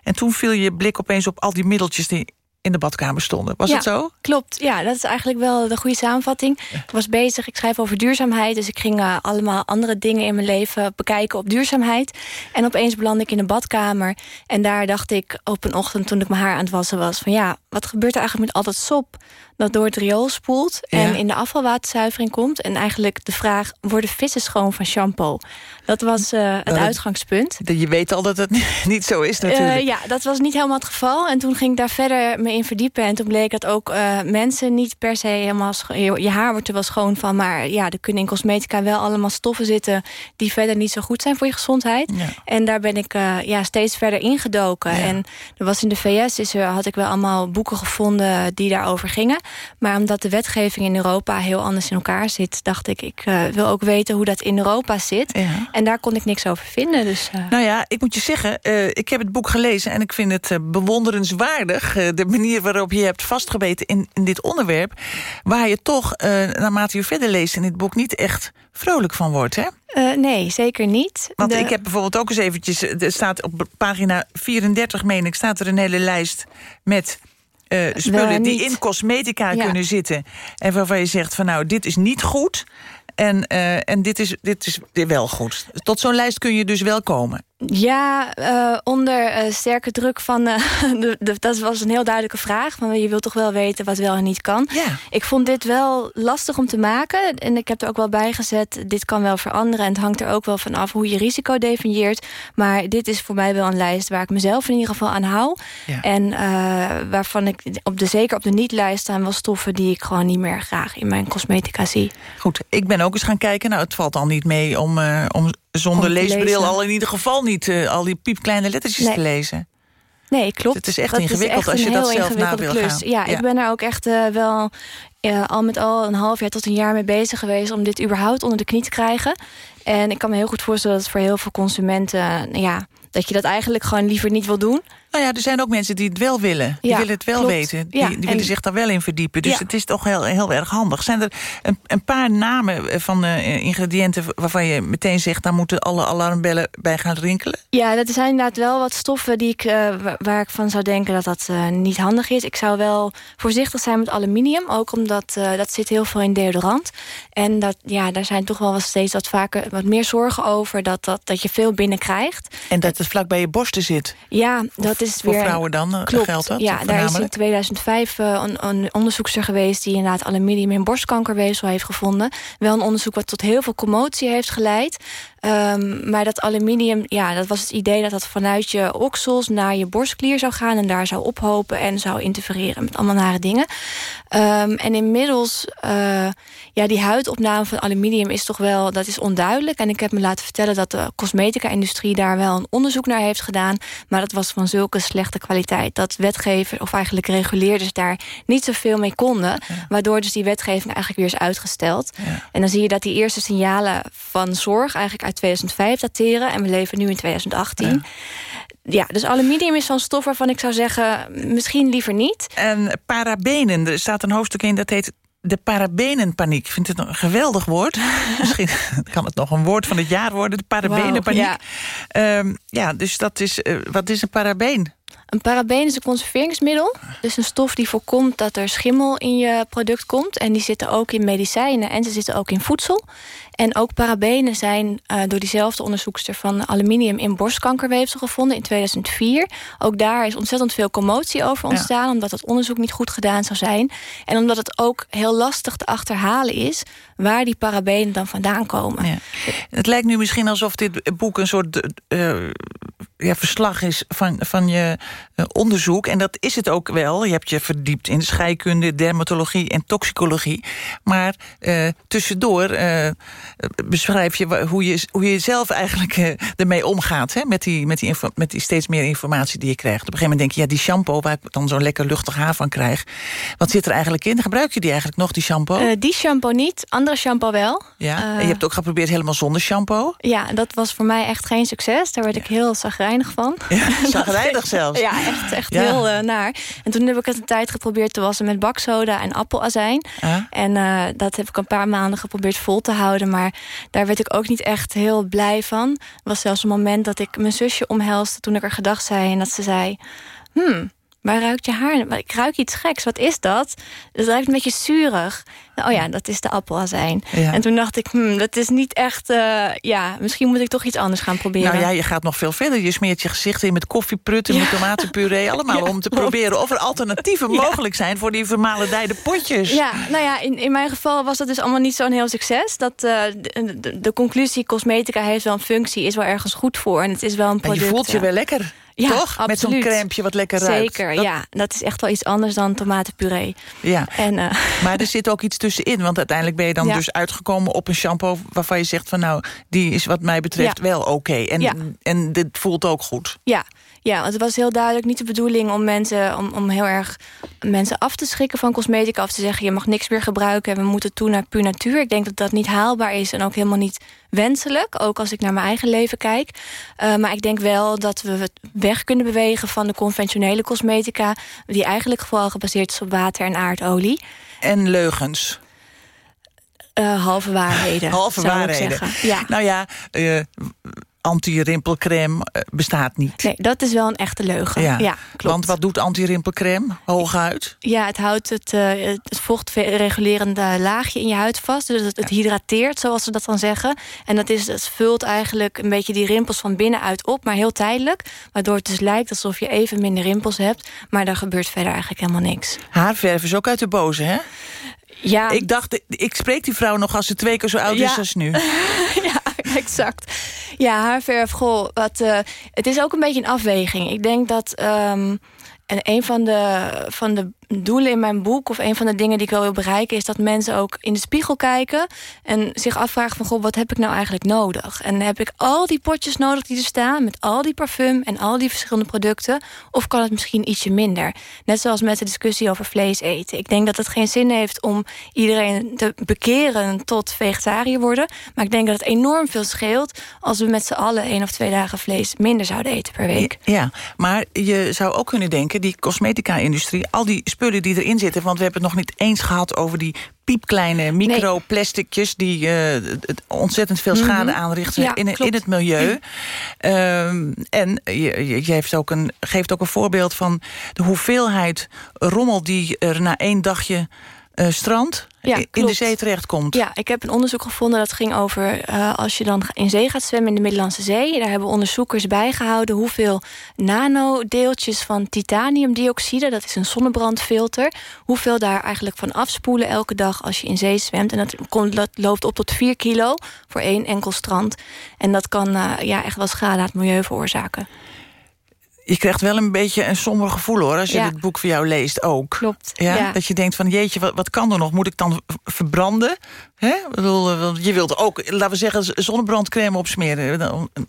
En toen viel je blik opeens op al die middeltjes die in de badkamer stonden. Was ja, het zo? Klopt, ja, dat is eigenlijk wel de goede samenvatting. Ik was bezig, ik schrijf over duurzaamheid... dus ik ging eh, allemaal andere dingen in mijn leven bekijken op duurzaamheid. En opeens belandde ik in de badkamer. En daar dacht ik op een ochtend toen ik mijn haar aan het wassen was... van ja, wat gebeurt er eigenlijk met al dat sop dat door het riool spoelt en Ja. in de afvalwaterzuivering komt? En eigenlijk de vraag, worden vissen schoon van shampoo? Dat was eh, het dat- uitgangspunt. Je weet al dat het niet zo is natuurlijk. Eh, ja, dat was niet helemaal het geval. En toen ging ik daar verder mee in verdiepen. En toen bleek dat ook eh, mensen niet per se helemaal... Je, je haar wordt er wel schoon van. Maar ja, er kunnen in cosmetica wel allemaal stoffen zitten... die verder niet zo goed zijn voor je gezondheid. En daar ben ik ja, steeds verder ingedoken. En er was in de VS is er, had ik wel allemaal boeken gevonden... die daarover gingen. Maar omdat de wetgeving in Europa heel anders in elkaar zit... dacht ik, ik eh, wil ook weten hoe dat in Europa zit. En daar kon ik niks over vinden. Dus, eh, Nou ja, ik moet je zeggen, eh, ik heb het boek gelezen... en ik vind het bewonderenswaardig... de manier waarop je hebt vastgebeten in, in dit onderwerp... waar je toch, naarmate je verder leest in dit boek... niet echt vrolijk van wordt, hè? nee, zeker niet. Want De- ik heb bijvoorbeeld ook eens eventjes... Er staat op pagina 34, meen ik, staat er een hele lijst met... eh, spullen die in cosmetica Ja. kunnen zitten. En waarvan je zegt van nou, dit is niet goed. En, eh, en dit, is, dit is wel goed. Tot zo'n lijst kun je dus wel komen. Ja, eh, onder eh, sterke druk van... eh, de, de- dat was een heel duidelijke vraag. Van, je wilt toch wel weten wat wel en niet kan. Ik vond dit wel lastig om te maken. En ik heb er ook wel bij gezet... dit kan wel veranderen. En het hangt er ook wel van af hoe je risico definieert. Maar dit is voor mij wel een lijst waar ik mezelf in ieder geval aan hou. Ja. En waarvan ik op de, zeker op de niet-lijst staan wel stoffen... die ik gewoon niet meer graag in mijn cosmetica zie. Goed, ik ben ook eens gaan kijken. Nou, het valt al niet mee om, om zonder leesbril... al in ieder geval niet eh, al die piepkleine lettertjes Nee. te lezen. Nee, klopt. Het is echt Dat ingewikkeld echt als je dat zelf na wil gaan. Ja, Ja. ik ben er ook echt eh, wel eh, al met al een half jaar tot een jaar mee bezig geweest... om dit überhaupt onder de knie te krijgen. En ik kan me heel goed voorstellen dat het voor heel veel consumenten... ja, dat je dat eigenlijk gewoon liever niet wil doen. Nou ja, er zijn ook mensen die het wel willen. Die Ja, willen het wel klopt. weten. Die, Ja, die en- willen zich daar wel in verdiepen. Dus Ja. het is toch heel, heel erg handig. Zijn er een, een paar namen van eh, ingrediënten... waarvan je meteen zegt... daar moeten alle alarmbellen bij gaan rinkelen? Ja, dat zijn inderdaad wel wat stoffen die ik, eh, wa- waar ik van zou denken dat dat eh, niet handig is. Ik zou wel voorzichtig zijn met aluminium. Ook omdat eh, dat zit heel veel in deodorant. En dat, ja, daar zijn toch wel wat steeds wat vaker wat meer zorgen over. Dat, dat, dat je veel binnenkrijgt. En dat het vlak bij je borsten zit. Ja, dat is voor weer... vrouwen dan, eh, Klopt. geldt dat, Ja, daar is in voornamelijk? 2005 eh, een, een onderzoekster geweest... die inderdaad aluminium in borstkankerweefsel heeft gevonden. Wel een onderzoek wat tot heel veel commotie heeft geleid. Ehm, maar dat aluminium, ja, dat was het idee dat dat vanuit je oksels naar je borstklier zou gaan... en daar zou ophopen en zou interfereren met allemaal nare dingen. Ehm, en inmiddels, eh, ja, die huidopname van aluminium is toch wel... dat is onduidelijk. En ik heb me laten vertellen dat de cosmetica-industrie... daar wel een onderzoek naar heeft gedaan. Maar dat was van zulke slechte kwaliteit... dat wetgever of eigenlijk reguleerders daar niet zoveel mee konden. Waardoor dus die wetgeving eigenlijk weer is uitgesteld. En dan zie je dat die eerste signalen van zorg... eigenlijk uit 2005 dateren. En we leven nu in 2018. Ja, dus aluminium is zo'n stof waarvan ik zou zeggen... misschien liever niet. En parabenen, er staat een hoofdstuk in dat heet... De parabenenpaniek. Ik vind het een geweldig woord. Misschien kan het nog een woord van het jaar worden. De parabenenpaniek. Wauw, ja. ja, dus dat is... eh, wat is een parabeen? Een parabeen is een conserveringsmiddel. Dus een stof die voorkomt dat er schimmel in je product komt. En die zitten ook in medicijnen en ze zitten ook in voedsel. En ook parabenen zijn eh, door diezelfde onderzoekster van aluminium in borstkankerweefsel gevonden in 2004. Ook daar is ontzettend veel commotie over ontstaan, omdat het onderzoek niet goed gedaan zou zijn. En omdat het ook heel lastig te achterhalen is waar die parabenen dan vandaan komen. Ja. Het lijkt nu misschien alsof dit boek een soort eh, ja, verslag is van, van je onderzoek. En dat is het ook wel. Je hebt je verdiept in scheikunde, dermatologie en toxicologie. Maar eh, tussendoor eh, beschrijf je hoe je, hoe je zelf eigenlijk eh, ermee omgaat. Hè? Met, die, met, die met die steeds meer informatie die je krijgt. Op een gegeven moment denk je, ja, die shampoo waar ik dan zo'n lekker luchtig haar van krijg. Wat zit er eigenlijk in? Gebruik je die eigenlijk nog, die shampoo? Eh, die shampoo niet, andere shampoo wel. ja. eh, en je hebt ook geprobeerd helemaal zonder shampoo. Ja, dat was voor mij echt geen succes. Daar werd ik heel zagrijnig van. Zagrijnig zelfs. Ja, echt, echt Ja. heel eh, naar. En toen heb ik het een tijd geprobeerd te wassen met baksoda en appelazijn. En eh, dat heb ik een paar maanden geprobeerd vol te houden. Maar daar werd ik ook niet echt heel blij van. Er was zelfs een moment dat ik mijn zusje omhelste toen ik er gedag zei. En dat ze zei, hmm, waar ruikt je haar? Maar ik ruik iets geks, wat is dat? Het ruikt een beetje zuurig. Nou, oh ja, dat is de appelazijn. Ja. En toen dacht ik, hmm, dat is niet echt... eh, ja, misschien moet ik toch iets anders gaan proberen. Nou ja, je gaat nog veel verder. Je smeert je gezicht in met koffieprutten, met tomatenpuree. Allemaal om te proberen of er alternatieven mogelijk zijn... voor die vermalendijde potjes. Ja, nou ja, in, in mijn geval was dat dus allemaal niet zo'n heel succes. Dat, eh, de, de, de conclusie, cosmetica heeft wel een functie, is wel ergens goed voor. En het is wel een En product. je voelt je wel lekker, Ja, toch? Met zo'n crèmpje wat lekker ruikt. Zeker, Dat- ja. Dat is echt wel iets anders dan tomatenpuree. Ja. En, eh, Maar er zit ook iets tussenin. Want uiteindelijk ben je dan Ja. dus uitgekomen op een shampoo... waarvan je zegt van nou, die is wat mij betreft Ja. wel oké. En, en dit voelt ook goed. Ja, ja, want het was heel duidelijk niet de bedoeling om mensen om, om heel erg mensen af te schrikken van cosmetica of te zeggen je mag niks meer gebruiken en we moeten toe naar puur natuur. Ik denk dat dat niet haalbaar is en ook helemaal niet wenselijk, ook als ik naar mijn eigen leven kijk. Eh, maar ik denk wel dat we het weg kunnen bewegen van de conventionele cosmetica, die eigenlijk vooral gebaseerd is op water en aardolie. En leugens. Eh, halve waarheden. Halve waarheden. Ja. Nou ja, eh, anti-rimpelcrème eh, bestaat niet. Nee, dat is wel een echte leugen. Ja, klopt. Want wat doet anti-rimpelcrème? Hooguit? Ja, het houdt het, eh, het vochtregulerende laagje in je huid vast. Dus het, het hydrateert, zoals ze dat dan zeggen. En dat is, het vult eigenlijk een beetje die rimpels van binnenuit op, maar heel tijdelijk. Waardoor het dus lijkt alsof je even minder rimpels hebt. Maar daar gebeurt verder eigenlijk helemaal niks. Haarverf is ook uit de boze, hè? Ja. Ik dacht, ik spreek die vrouw nog als ze twee keer zo oud is als nu. ja, exact. Ja, haarverf, goh, wat, eh, het is ook een beetje een afweging. Ik denk dat... ehm, en een van de, van de doelen in mijn boek... of een van de dingen die ik wel wil bereiken... is dat mensen ook in de spiegel kijken... en zich afvragen van, goh, wat heb ik nou eigenlijk nodig? En heb ik al die potjes nodig die er staan... met al die parfum en al die verschillende producten... of kan het misschien ietsje minder? Net zoals met de discussie over vlees eten. Ik denk dat het geen zin heeft om iedereen te bekeren... tot vegetariër worden. Maar ik denk dat het enorm veel scheelt... als we met z'n allen één of twee dagen vlees minder zouden eten per week. Ja, maar je zou ook kunnen denken, die cosmetica-industrie... al die spullen die erin zitten... want we hebben het nog niet eens gehad over die piepkleine microplasticjes... die eh, ontzettend veel schade Mhm. aanrichten Ja, in, in het milieu. Ehm, en je, je, je heeft ook een, geeft ook een voorbeeld van de hoeveelheid rommel... die er na één dagje eh, strand Ja, in de zee terechtkomt. Ja, ik heb een onderzoek gevonden dat ging over eh, als je dan in zee gaat zwemmen in de Middellandse Zee. Daar hebben onderzoekers bijgehouden hoeveel nanodeeltjes van titaniumdioxide, dat is een zonnebrandfilter, hoeveel daar eigenlijk van afspoelen elke dag als je in zee zwemt. En dat, kon, dat loopt op tot 4 kilo voor één enkel strand. En dat kan eh, ja, echt wel schade aan het milieu veroorzaken. Je krijgt wel een beetje een somber gevoel hoor, als je Ja. dit boek van jou leest ook. Klopt. Ja, ja. Dat je denkt van jeetje, wat, wat kan er nog? Moet ik dan verbranden? Hè? Eh, je wilt ook, laten we zeggen, z- zonnebrandcrème opsmeren. Je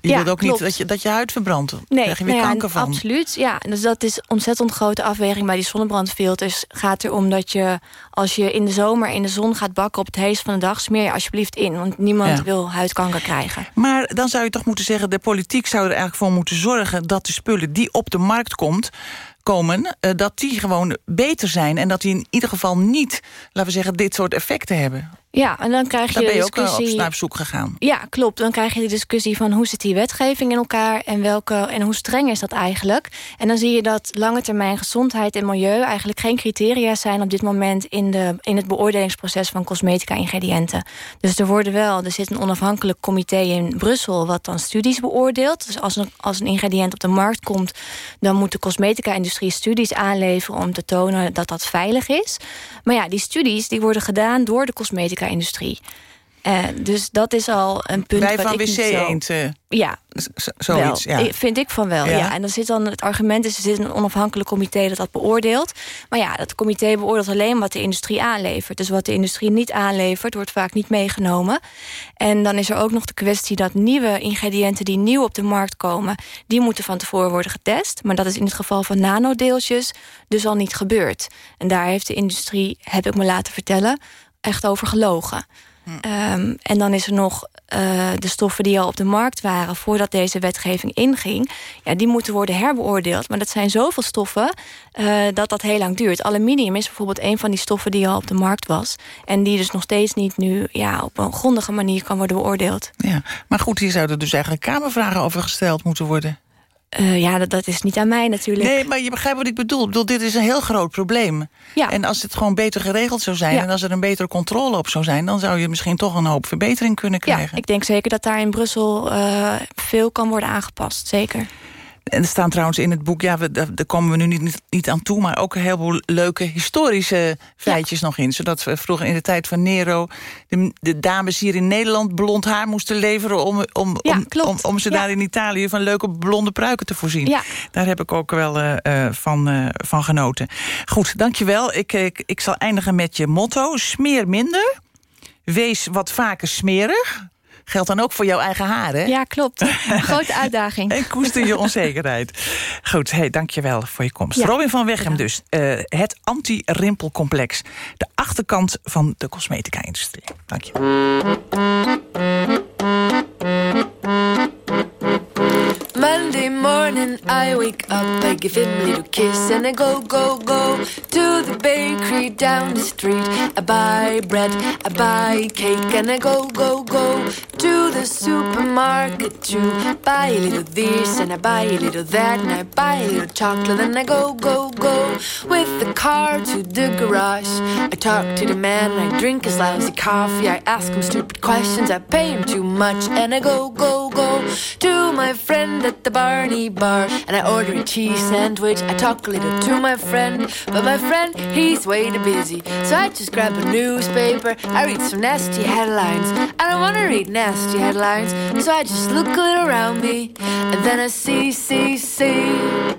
Ja, wilt ook klopt. niet dat je, dat je huid verbrandt. Daar Nee, krijg je weer nou kanker van. Absoluut, ja. Dus dat is ontzettend grote afweging bij die zonnebrandfilters. gaat erom dat je, als je in de zomer in de zon gaat bakken op het heest van de dag, smeer je alsjeblieft in. Want niemand Ja. wil huidkanker krijgen. Maar dan zou je toch moeten zeggen... de politiek zou er eigenlijk voor moeten zorgen... dat de spullen die op de markt komt, komen... eh, dat die gewoon beter zijn... en dat die in ieder geval niet, laten we zeggen... dit soort effecten hebben. Ja, en dan krijg je de ben je ook discussie... naar op zoek gegaan. Ja, klopt. Dan krijg je de discussie van hoe zit die wetgeving in elkaar en, welke, en hoe streng is dat eigenlijk. En dan zie je dat lange termijn gezondheid en milieu eigenlijk geen criteria zijn op dit moment in, de, in het beoordelingsproces van cosmetica-ingrediënten. Dus er worden wel, er zit een onafhankelijk comité in Brussel wat dan studies beoordeelt. Dus als een, als een ingrediënt op de markt komt, dan moet de cosmetica-industrie studies aanleveren om te tonen dat dat veilig is. Maar ja, die studies die worden gedaan door de Eh, dus dat is al een punt Wij van WC zo- Eend, eh, Ja, zoiets. Ja. Vind ik van wel, Ja. ja. En dan zit dan het argument is, er zit een onafhankelijk comité dat dat beoordeelt. Maar ja, dat comité beoordeelt alleen wat de industrie aanlevert. Dus wat de industrie niet aanlevert, wordt vaak niet meegenomen. En dan is er ook nog de kwestie dat nieuwe ingrediënten die nieuw op de markt komen, die moeten van tevoren worden getest. Maar dat is in het geval van nanodeeltjes dus al niet gebeurd. En daar heeft de industrie, heb ik me laten vertellen, echt over gelogen. Ehm, en dan is er nog eh, de stoffen die al op de markt waren voordat deze wetgeving inging. Ja, die moeten worden herbeoordeeld. Maar dat zijn zoveel stoffen eh, dat dat heel lang duurt. Aluminium is bijvoorbeeld een van die stoffen die al op de markt was. En die dus nog steeds niet nu ja, op een grondige manier kan worden beoordeeld. Ja. Maar goed, hier zouden dus eigenlijk kamervragen over gesteld moeten worden. Eh, ja, dat, dat is niet aan mij natuurlijk. Nee, maar je begrijpt wat ik bedoel. Ik bedoel, dit is een heel groot probleem. Ja. En als het gewoon beter geregeld zou zijn... Ja. en als er een betere controle op zou zijn... dan zou je misschien toch een hoop verbetering kunnen Ja, krijgen. ik denk zeker dat daar in Brussel eh, veel kan worden aangepast. Zeker. En er staan trouwens in het boek, ja, we, daar, daar komen we nu niet, niet, aan toe... maar ook een heleboel leuke historische feitjes nog in. Zodat we vroeger in de tijd van Nero... de, de dames hier in Nederland blond haar moesten leveren... om, om, Ja, om, om, om ze Ja. daar in Italië van leuke blonde pruiken te voorzien. Ja. Daar heb ik ook wel eh, eh, van, eh, van genoten. Goed, dankjewel. Ik, ik, ik zal eindigen met je motto. Smeer minder. Wees wat vaker smerig. Geldt dan ook voor jouw eigen haar, hè? Ja, klopt. Grote uitdaging. En koester je onzekerheid. Goed, hey, dankjewel voor je komst. Ja. Robin van Weghem dus. eh, het anti-rimpelcomplex. De achterkant van de cosmetica-industrie. Dank je. Morning, I wake up, I give him a little kiss, and I go, go, go to the bakery down the street. I buy bread, I buy cake, and I go, go, go to the supermarket to buy a little this, and I buy a little that, and I buy a little chocolate, and I go, go, go with the car to the garage. I talk to the man, I drink his lousy coffee, I ask him stupid questions, I pay him too much, and I go, go, go to my friend at the Barney bar, and I order a cheese sandwich. I talk a little to my friend, but my friend, he's way too busy. So I just grab a newspaper, I read some nasty headlines. I don't wanna read nasty headlines, so I just look a little around me, and then I see, see, see.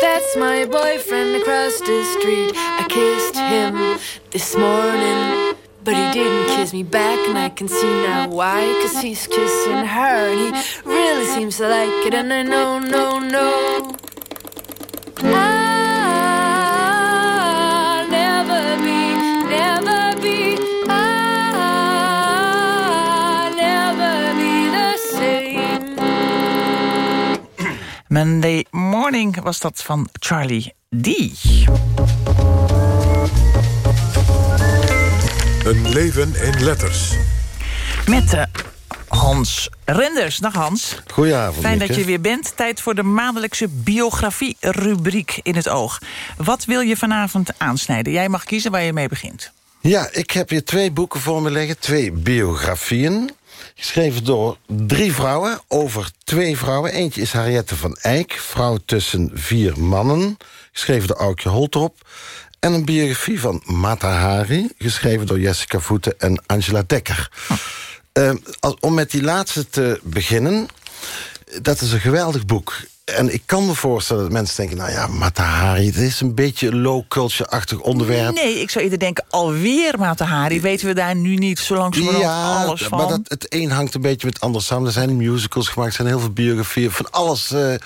That's my boyfriend across the street. I kissed him this morning. But he didn't kiss me back, and I can see now why. Cause he's kissing her, and he really seems to like it. And I know, no, no. I'll. Monday Morning was dat van Charlie D. Een leven in letters. Met eh, Hans Renders. Dag Hans. Goedenavond. Fijn dat je weer bent. Tijd voor de maandelijkse biografie-rubriek in het oog. Wat wil je vanavond aansnijden? Jij mag kiezen waar je mee begint. Ja, ik heb hier twee boeken voor me liggen. Twee biografieën. Geschreven door drie vrouwen over twee vrouwen. Eentje is Harriette van Eyck, vrouw tussen vier mannen. Geschreven door Aukje Holtrop. En een biografie van Mata Hari, geschreven door Jessica Voeten en Angela Dekker. Eh, als- om met die laatste te beginnen, dat is een geweldig boek. En ik kan me voorstellen dat mensen denken... nou ja, Mata Hari, het is een beetje een low-culture-achtig onderwerp. Nee, ik zou eerder denken, alweer Mata Hari. Weten we daar nu niet zo langzamerhand alles van? maar dat, het een hangt een beetje met het ander samen. Er zijn musicals gemaakt, er zijn heel veel biografieën... van alles eh, eh,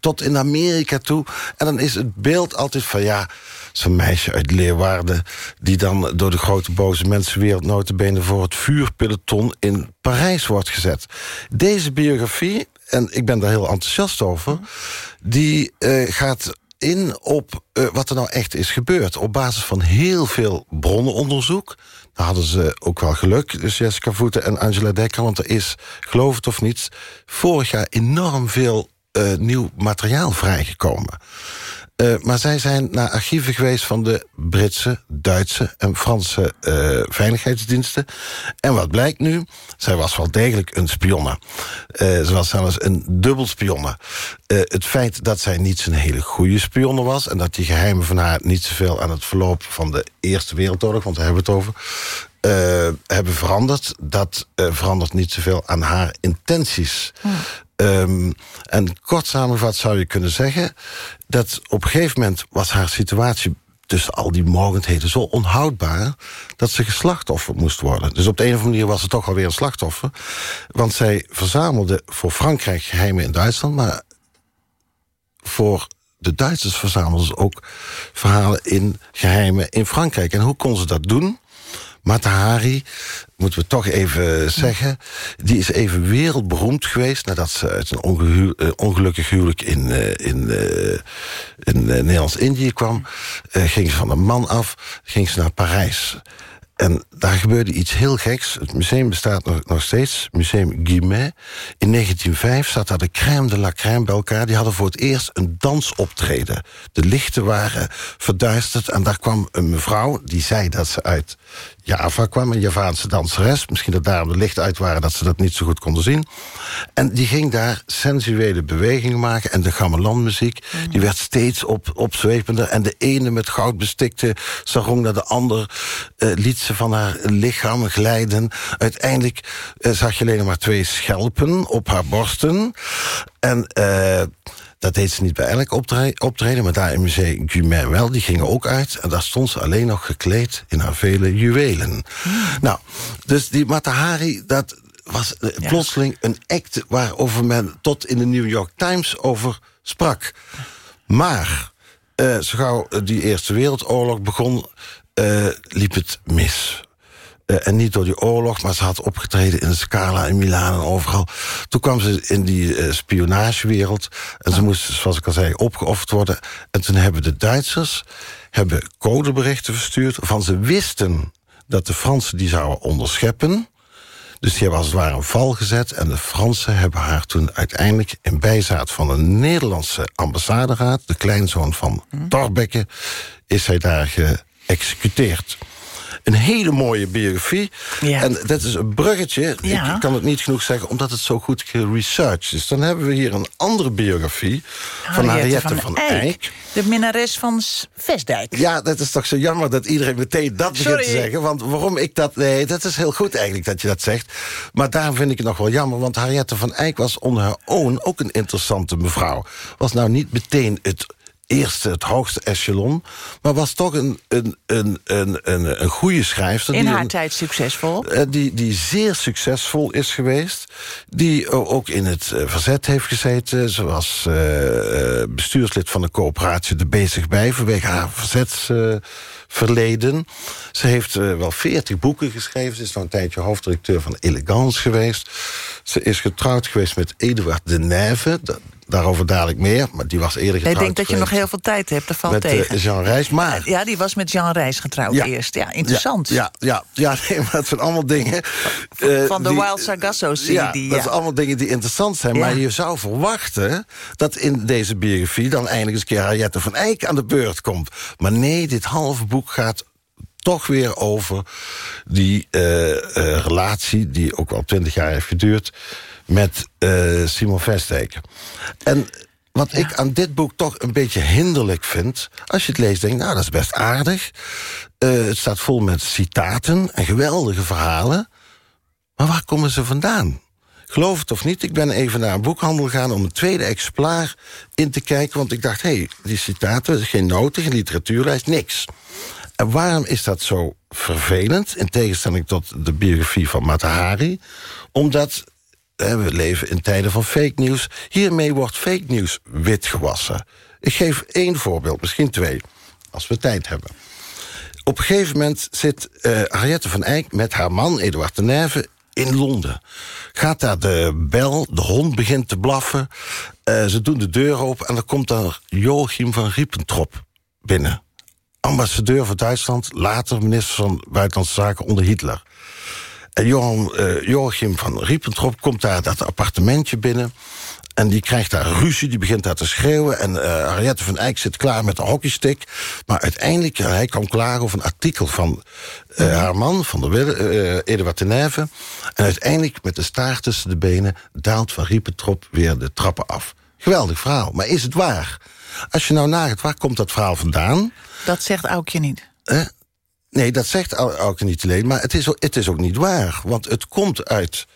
tot in Amerika toe. En dan is het beeld altijd van, ja... zo'n meisje uit Leeuwarden... die dan door de grote boze mensenwereld... notabene voor het vuurpeloton in Parijs wordt gezet. Deze biografie, en ik ben daar heel enthousiast over... die eh, gaat in op eh, wat er nou echt is gebeurd. Op basis van heel veel bronnenonderzoek. Daar hadden ze ook wel geluk, dus Jessica Voeten en Angela Dekker... want er is, geloof het of niet, vorig jaar enorm veel eh, nieuw materiaal vrijgekomen. Eh, maar zij zijn naar archieven geweest van de Britse, Duitse en Franse eh, veiligheidsdiensten. En wat blijkt nu? Zij was wel degelijk een spionne. Eh, ze was zelfs een dubbel spionne. Eh, het feit dat zij niet zo'n hele goede spionne was... en dat die geheimen van haar niet zoveel aan het verloop van de Eerste Wereldoorlog... want daar hebben we het over... hebben veranderd. Dat verandert niet zoveel aan haar intenties. Ehm, en kort samengevat zou je kunnen zeggen... dat op een gegeven moment was haar situatie tussen al die mogendheden zo onhoudbaar... dat ze geslachtofferd moest worden. Dus op de een of andere manier was ze toch alweer een slachtoffer. Want zij verzamelde voor Frankrijk geheimen in Duitsland... maar voor de Duitsers verzamelden ze ook verhalen in geheimen in Frankrijk. En hoe kon ze dat doen? Mata Hari, moeten we toch even zeggen... die is even wereldberoemd geweest... nadat ze uit een eh, ongelukkig huwelijk in, eh, in, eh, in eh, Nederlands-Indië kwam. ging ze van een man af, ging ze naar Parijs. En daar gebeurde iets heel geks. Het museum bestaat nog, nog steeds, Museum Guimet. In 1905 zat daar de crème de la crème bij elkaar. Die hadden voor het eerst een dansoptreden. De lichten waren verduisterd en daar kwam een mevrouw... die zei dat ze uit Java kwam, een Javaanse danseres. Misschien dat daarom de lichten uit waren dat ze dat niet zo goed konden zien. En die ging daar sensuele bewegingen maken. En de gamelanmuziek, die werd steeds op, opzwepender. En de ene met goud bestikte sarong naar de ander... eh, liet ze van haar lichaam glijden. Uiteindelijk eh, zag je alleen maar twee schelpen op haar borsten. En... eh, dat deed ze niet bij elk optre- optreden, maar daar in Museum Guimet wel. Die gingen ook uit en daar stond ze alleen nog gekleed in haar vele juwelen. Nou, dus die Matahari, dat was eh, plotseling een act... waarover men tot in de New York Times over sprak. Maar, eh, zo gauw eh, die Eerste Wereldoorlog begon, liep het mis. Eh, en niet door die oorlog, maar ze had opgetreden in Scala in Milaan en overal. Toen kwam ze in die eh, spionagewereld. En ze moest, zoals ik al zei, opgeofferd worden. En toen hebben de Duitsers hebben codeberichten verstuurd... van ze wisten dat de Fransen die zouden onderscheppen. Dus die hebben als het ware een val gezet. En de Fransen hebben haar toen uiteindelijk... in bijzaad van een Nederlandse ambassaderaad... de kleinzoon van Thorbecke... is hij daar geëxecuteerd. Een hele mooie biografie. En dat is een bruggetje. Ja. Ik kan het niet genoeg zeggen, omdat het zo goed geresearched is. Dan hebben we hier een andere biografie van Henriette van, Eyck. De minnares van Vestdijk. Ja, dat is toch zo jammer dat iedereen meteen dat begint te Sorry. zeggen. Want waarom ik dat... Nee, dat is heel goed eigenlijk dat je dat zegt. Maar daarom vind ik het nog wel jammer. Want Henriette van Eyck was onder haar own ook een interessante mevrouw. Was nou niet meteen het eerste, het hoogste echelon. Maar was toch een, een, een, een, een, een goede schrijfster. In die haar een- tijd succesvol. eh, die, die zeer succesvol is geweest. Die o- ook in het eh, verzet heeft gezeten. Ze was eh, eh, bestuurslid van de coöperatie De Bezig Bij... vanwege haar verzetsverleden. Ze heeft eh, wel veertig boeken geschreven. Ze is nog een tijdje hoofddirecteur van Elegance geweest. Ze is getrouwd geweest met Eduard de. Da- daarover dadelijk meer, maar die was eerder Ik getrouwd denk dat je nog heel veel tijd hebt, dat valt met eh, tegen. Jean Reis. Maar Ja, die was met Jean Reis getrouwd Ja. eerst. Ja, interessant. Ja, ja, ja, nee, maar het zijn allemaal dingen... eh, Van de die- Wild Sargasso-serie. Ja, die, dat ja. zijn allemaal dingen die interessant zijn. Maar je zou verwachten dat in deze biografie... dan eindelijk eens een keer Harriette van Eyck aan de beurt komt. Maar nee, dit halve boek gaat toch weer over die eh, eh, relatie... die ook wel twintig jaar heeft geduurd... met eh, Simon Vestdijk. En wat ik aan dit boek toch een beetje hinderlijk vind... als je het leest, denk ik, nou, dat is best aardig. Eh, het staat vol met citaten en geweldige verhalen. Maar waar komen ze vandaan? Geloof het of niet, ik ben even naar een boekhandel gegaan... om een tweede exemplaar in te kijken. Want ik dacht, hé, hey, die citaten, geen noten, geen literatuurlijst, niks. En waarom is dat zo vervelend? In tegenstelling tot de biografie van Matahari. Omdat we leven in tijden van fake nieuws. Hiermee wordt fake nieuws witgewassen. Ik geef één voorbeeld, misschien twee, als we tijd hebben. Op een gegeven moment zit Harriette van Eyck met haar man Eduard de Nijve in Londen. Gaat daar de bel, de hond begint te blaffen. Eh, ze doen de deur open en dan komt daar Joachim van Ribbentrop binnen. Ambassadeur van Duitsland, later minister van Buitenlandse Zaken onder Hitler. En Johan, eh, Joachim van Ribbentrop komt daar dat appartementje binnen. En die krijgt daar ruzie, die begint daar te schreeuwen. En Harriette van Eyck zit klaar met een hockeystick. Maar uiteindelijk, eh, hij kwam klaar over een artikel van haar man, van de Wille, Eduard de Nijve. En uiteindelijk, met de staart tussen de benen... daalt van Ribbentrop weer de trappen af. Geweldig verhaal, maar is het waar? Als je nou nagaat, waar komt dat verhaal vandaan? Dat zegt Aukje niet. Eh, Nee, dat zegt Auke niet alleen, maar het is, ook- het is ook niet waar. Want het komt uit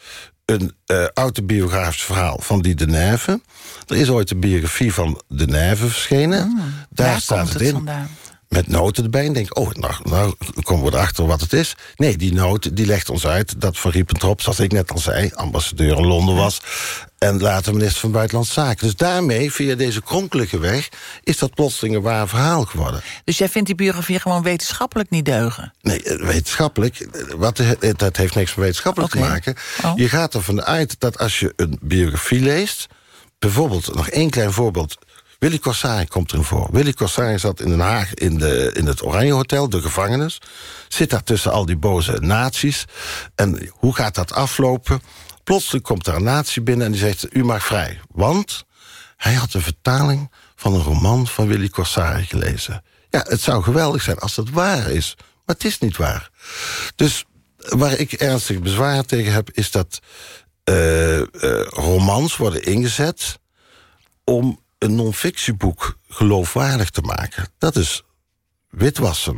een eh, autobiografisch verhaal van die De Nijve. Er is ooit een biografie van De Nijve verschenen. Daar, Daar staat het in. vandaan. Met noten erbij. En denk, oh, nou, nou komen we erachter wat het is. Nee, die noot die legt ons uit dat Van Riepentrop, zoals ik net al zei... ambassadeur in Londen was. En later minister van Buitenlandse Zaken. Dus daarmee, via deze kronkelige weg... is dat plotseling een waar verhaal geworden. Dus jij vindt die biografie gewoon wetenschappelijk niet deugen? Nee, eh, wetenschappelijk, eh, wat, eh, dat heeft niks met wetenschappelijk te maken. Oh. Je gaat ervan uit dat als je een biografie leest... bijvoorbeeld, nog één klein voorbeeld... Willy Corsari komt erin voor. Willy Corsari zat in Den Haag in, de, in het Oranje Hotel, de gevangenis. Zit daar tussen al die boze nazi's. En hoe gaat dat aflopen? Plotseling komt er een nazi binnen en die zegt... u mag vrij, want hij had de vertaling van een roman van Willy Corsari gelezen. Ja, het zou geweldig zijn als dat waar is. Maar het is niet waar. Dus waar ik ernstig bezwaar tegen heb... is dat eh, eh, romans worden ingezet... om een non-fictieboek geloofwaardig te maken. Dat is witwassen.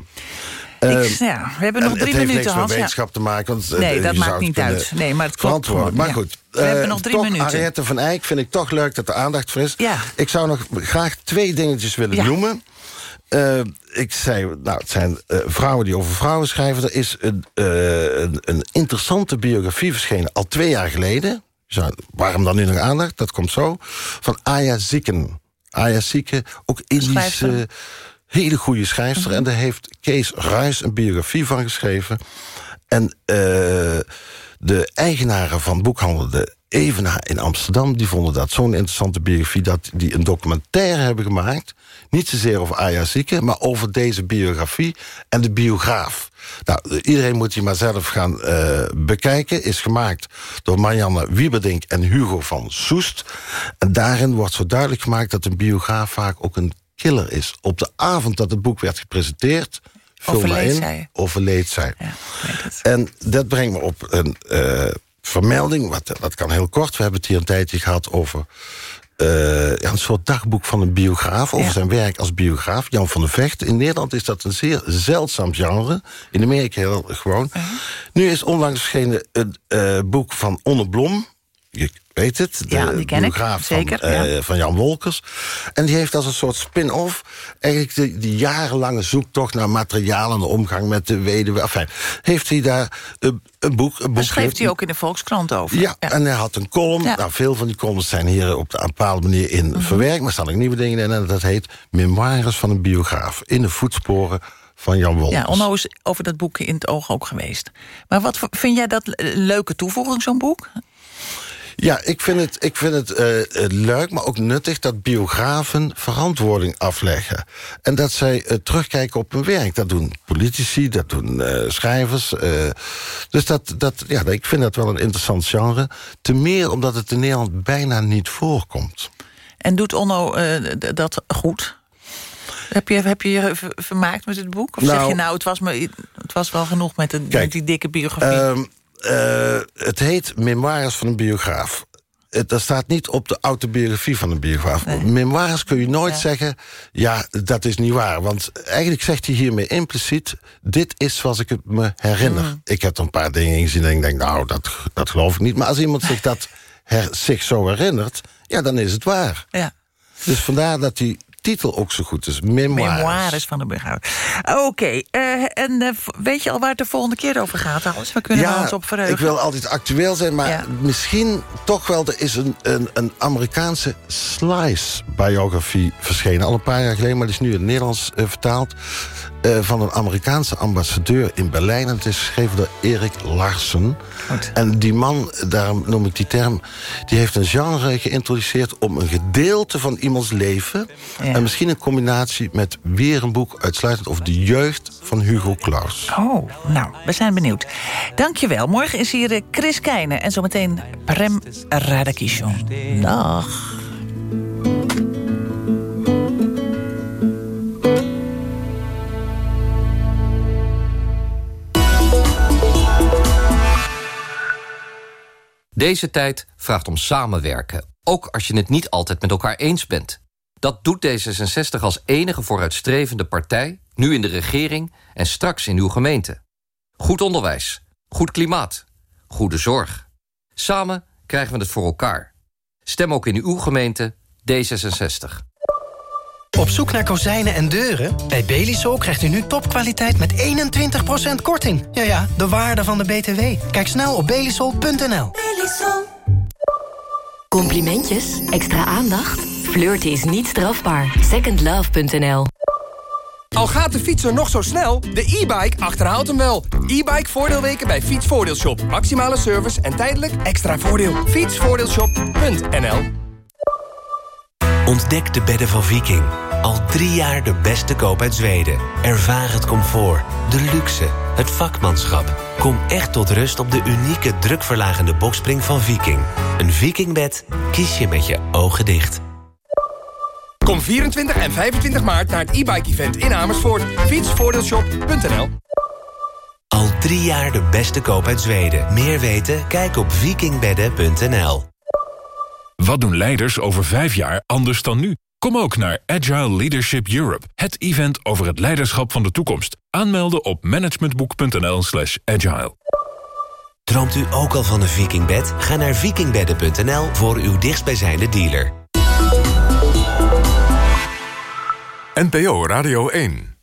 Ik- Eh, ja, we hebben nog drie het heeft minuten, niks met Hans, ja. wetenschap te maken. Want, eh, Nee, dat maakt niet uit. Nee, maar het klopt gewoon, Maar ja. goed. We hebben eh, nog drie toch, minuten. Henriette van Eyck vind ik toch leuk dat de aandacht voor is. Ja. Ik zou nog graag twee dingetjes willen noemen. Eh, ik zei, nou, het zijn vrouwen die over vrouwen schrijven. Er is een, een, een interessante biografie verschenen al twee jaar geleden. Waarom dan nu nog aandacht? Dat komt zo. Van Aya Zieken. Aya Zieken, ook Indische, hele goede schrijfster. En daar heeft Kees Ruis een biografie van geschreven. En eh, de eigenaren van boekhandel De Evenaar in Amsterdam... die vonden dat zo'n interessante biografie... dat die een documentaire hebben gemaakt. Niet zozeer over Aya Zieke, maar over deze biografie en de biograaf. Nou, iedereen moet die maar zelf gaan eh, bekijken. Is gemaakt door Marianne Wieberdink en Hugo van Soest. En daarin wordt zo duidelijk gemaakt... dat een biograaf vaak ook een killer is. Op de avond dat het boek werd gepresenteerd... Overleed in, zij. overleed zij. En dat brengt me op een eh, vermelding, wat, dat kan heel kort. We hebben het hier een tijdje gehad over eh, ja, een soort dagboek van een biograaf... over zijn werk als biograaf, Jan van der Vecht. In Nederland is dat een zeer zeldzaam genre. In Amerika heel gewoon. Nu is onlangs verschenen een eh, boek van Onne Blom... Je weet het, de Ja, die ken ik, biograaf zeker, van, eh, van Jan Wolkers. En die heeft als een soort spin-off... eigenlijk de, die jarenlange zoektocht naar materiaal... en de omgang met de weduwe. Enfin, heeft hij daar een, een boek... Een boek Daar schreef hij ook in de Volkskrant over. ja, en hij had een column. Ja. Mhm. Nou, veel van die columns zijn hier op de, een bepaalde manier in verwerkt. Maar er staan ook nieuwe dingen in. En dat heet Memoires van een biograaf. In de voetsporen van Jan Wolkers. Ja, Onno is over dat boek in het oog ook geweest. Maar wat vind jij dat een leuke toevoeging, zo'n boek? Ja, ik vind het, ik vind het eh, eh, leuk, maar ook nuttig... dat biografen verantwoording afleggen. En dat zij eh, terugkijken op hun werk. Dat doen politici, dat doen schrijvers. dus dat, dat, ja, ik vind dat wel een interessant genre. Te meer omdat het in Nederland bijna niet voorkomt. En doet Onno dat goed? Heb je heb je, je vermaakt met het boek? Of zeg Nou- je nou, het was, me, het was wel genoeg met, de, met die dikke biografie? Ehm, eh, het heet Memoires van een biograaf. Het, dat staat niet op de autobiografie van een biograaf. Memoires kun je nooit zeggen, ja, dat is niet waar. Want eigenlijk zegt hij hiermee impliciet... dit is zoals ik het me herinner. Mm. Ik heb er een paar dingen gezien en ik denk, nou, dat, dat geloof ik niet. Maar als iemand zich dat her- zich zo herinnert, ja, dan is het waar. Ja. Dus vandaar dat die titel ook zo goed is. Memoires. Memoires van de begraafd. Oké, eh, en eh, weet je al waar het de volgende keer over gaat, Hans? We kunnen we ons op verheugen. ik wil altijd actueel zijn, maar Ja. misschien toch wel... er is een, een, een Amerikaanse Slice-biografie verschenen. Al een paar jaar geleden, maar die is nu in het Nederlands eh, vertaald... eh, van een Amerikaanse ambassadeur in Berlijn. En het is geschreven door Erik Larsen. En die man, daarom noem ik die term... die heeft een genre geïntroduceerd... om een gedeelte van iemands leven... Ja. en misschien een combinatie met weer een boek... uitsluitend over de jeugd van Hugo Claus. Oh, nou, we zijn benieuwd. Dankjewel. Morgen is hier eh, Chris Keijnen en zometeen Prem Radakishon. Dag. Deze tijd vraagt om samenwerken, ook als je het niet altijd met elkaar eens bent. Dat doet D66 als enige vooruitstrevende partij, nu in de regering en straks in uw gemeente. Goed onderwijs, goed klimaat, goede zorg. Samen krijgen we het voor elkaar. Stem ook in uw gemeente D66. Op zoek naar kozijnen en deuren? Bij Belisol krijgt u nu topkwaliteit met 21% korting. Ja ja, de waarde van de BTW. Kijk snel op belisol.nl. Complimentjes? Extra aandacht? Flirten is niet strafbaar. Secondlove.nl Al gaat de fietser nog zo snel, de e-bike achterhaalt hem wel. E-bike voordeelweken bij Fietsvoordeelshop. Maximale service en tijdelijk extra voordeel. Fietsvoordeelshop.nl Ontdek de bedden van Viking. Al drie jaar de beste koop uit Zweden. Ervaar het comfort, de luxe, het vakmanschap. Kom echt tot rust op de unieke drukverlagende bokspring van Viking. Een Vikingbed kies je met je ogen dicht. Kom 24 en 25 maart naar het e-bike event in Amersfoort. Fietsvoordeelshop.nl Al drie jaar de beste koop uit Zweden. Meer weten? Kijk op vikingbedden.nl. Wat doen leiders over vijf jaar anders dan nu? Kom ook naar Agile Leadership Europe, het event over het leiderschap van de toekomst. Aanmelden op managementboek.nl slash agile. Droomt u ook al van een vikingbed? Ga naar vikingbedden.nl voor uw dichtstbijzijnde dealer. NPO Radio 1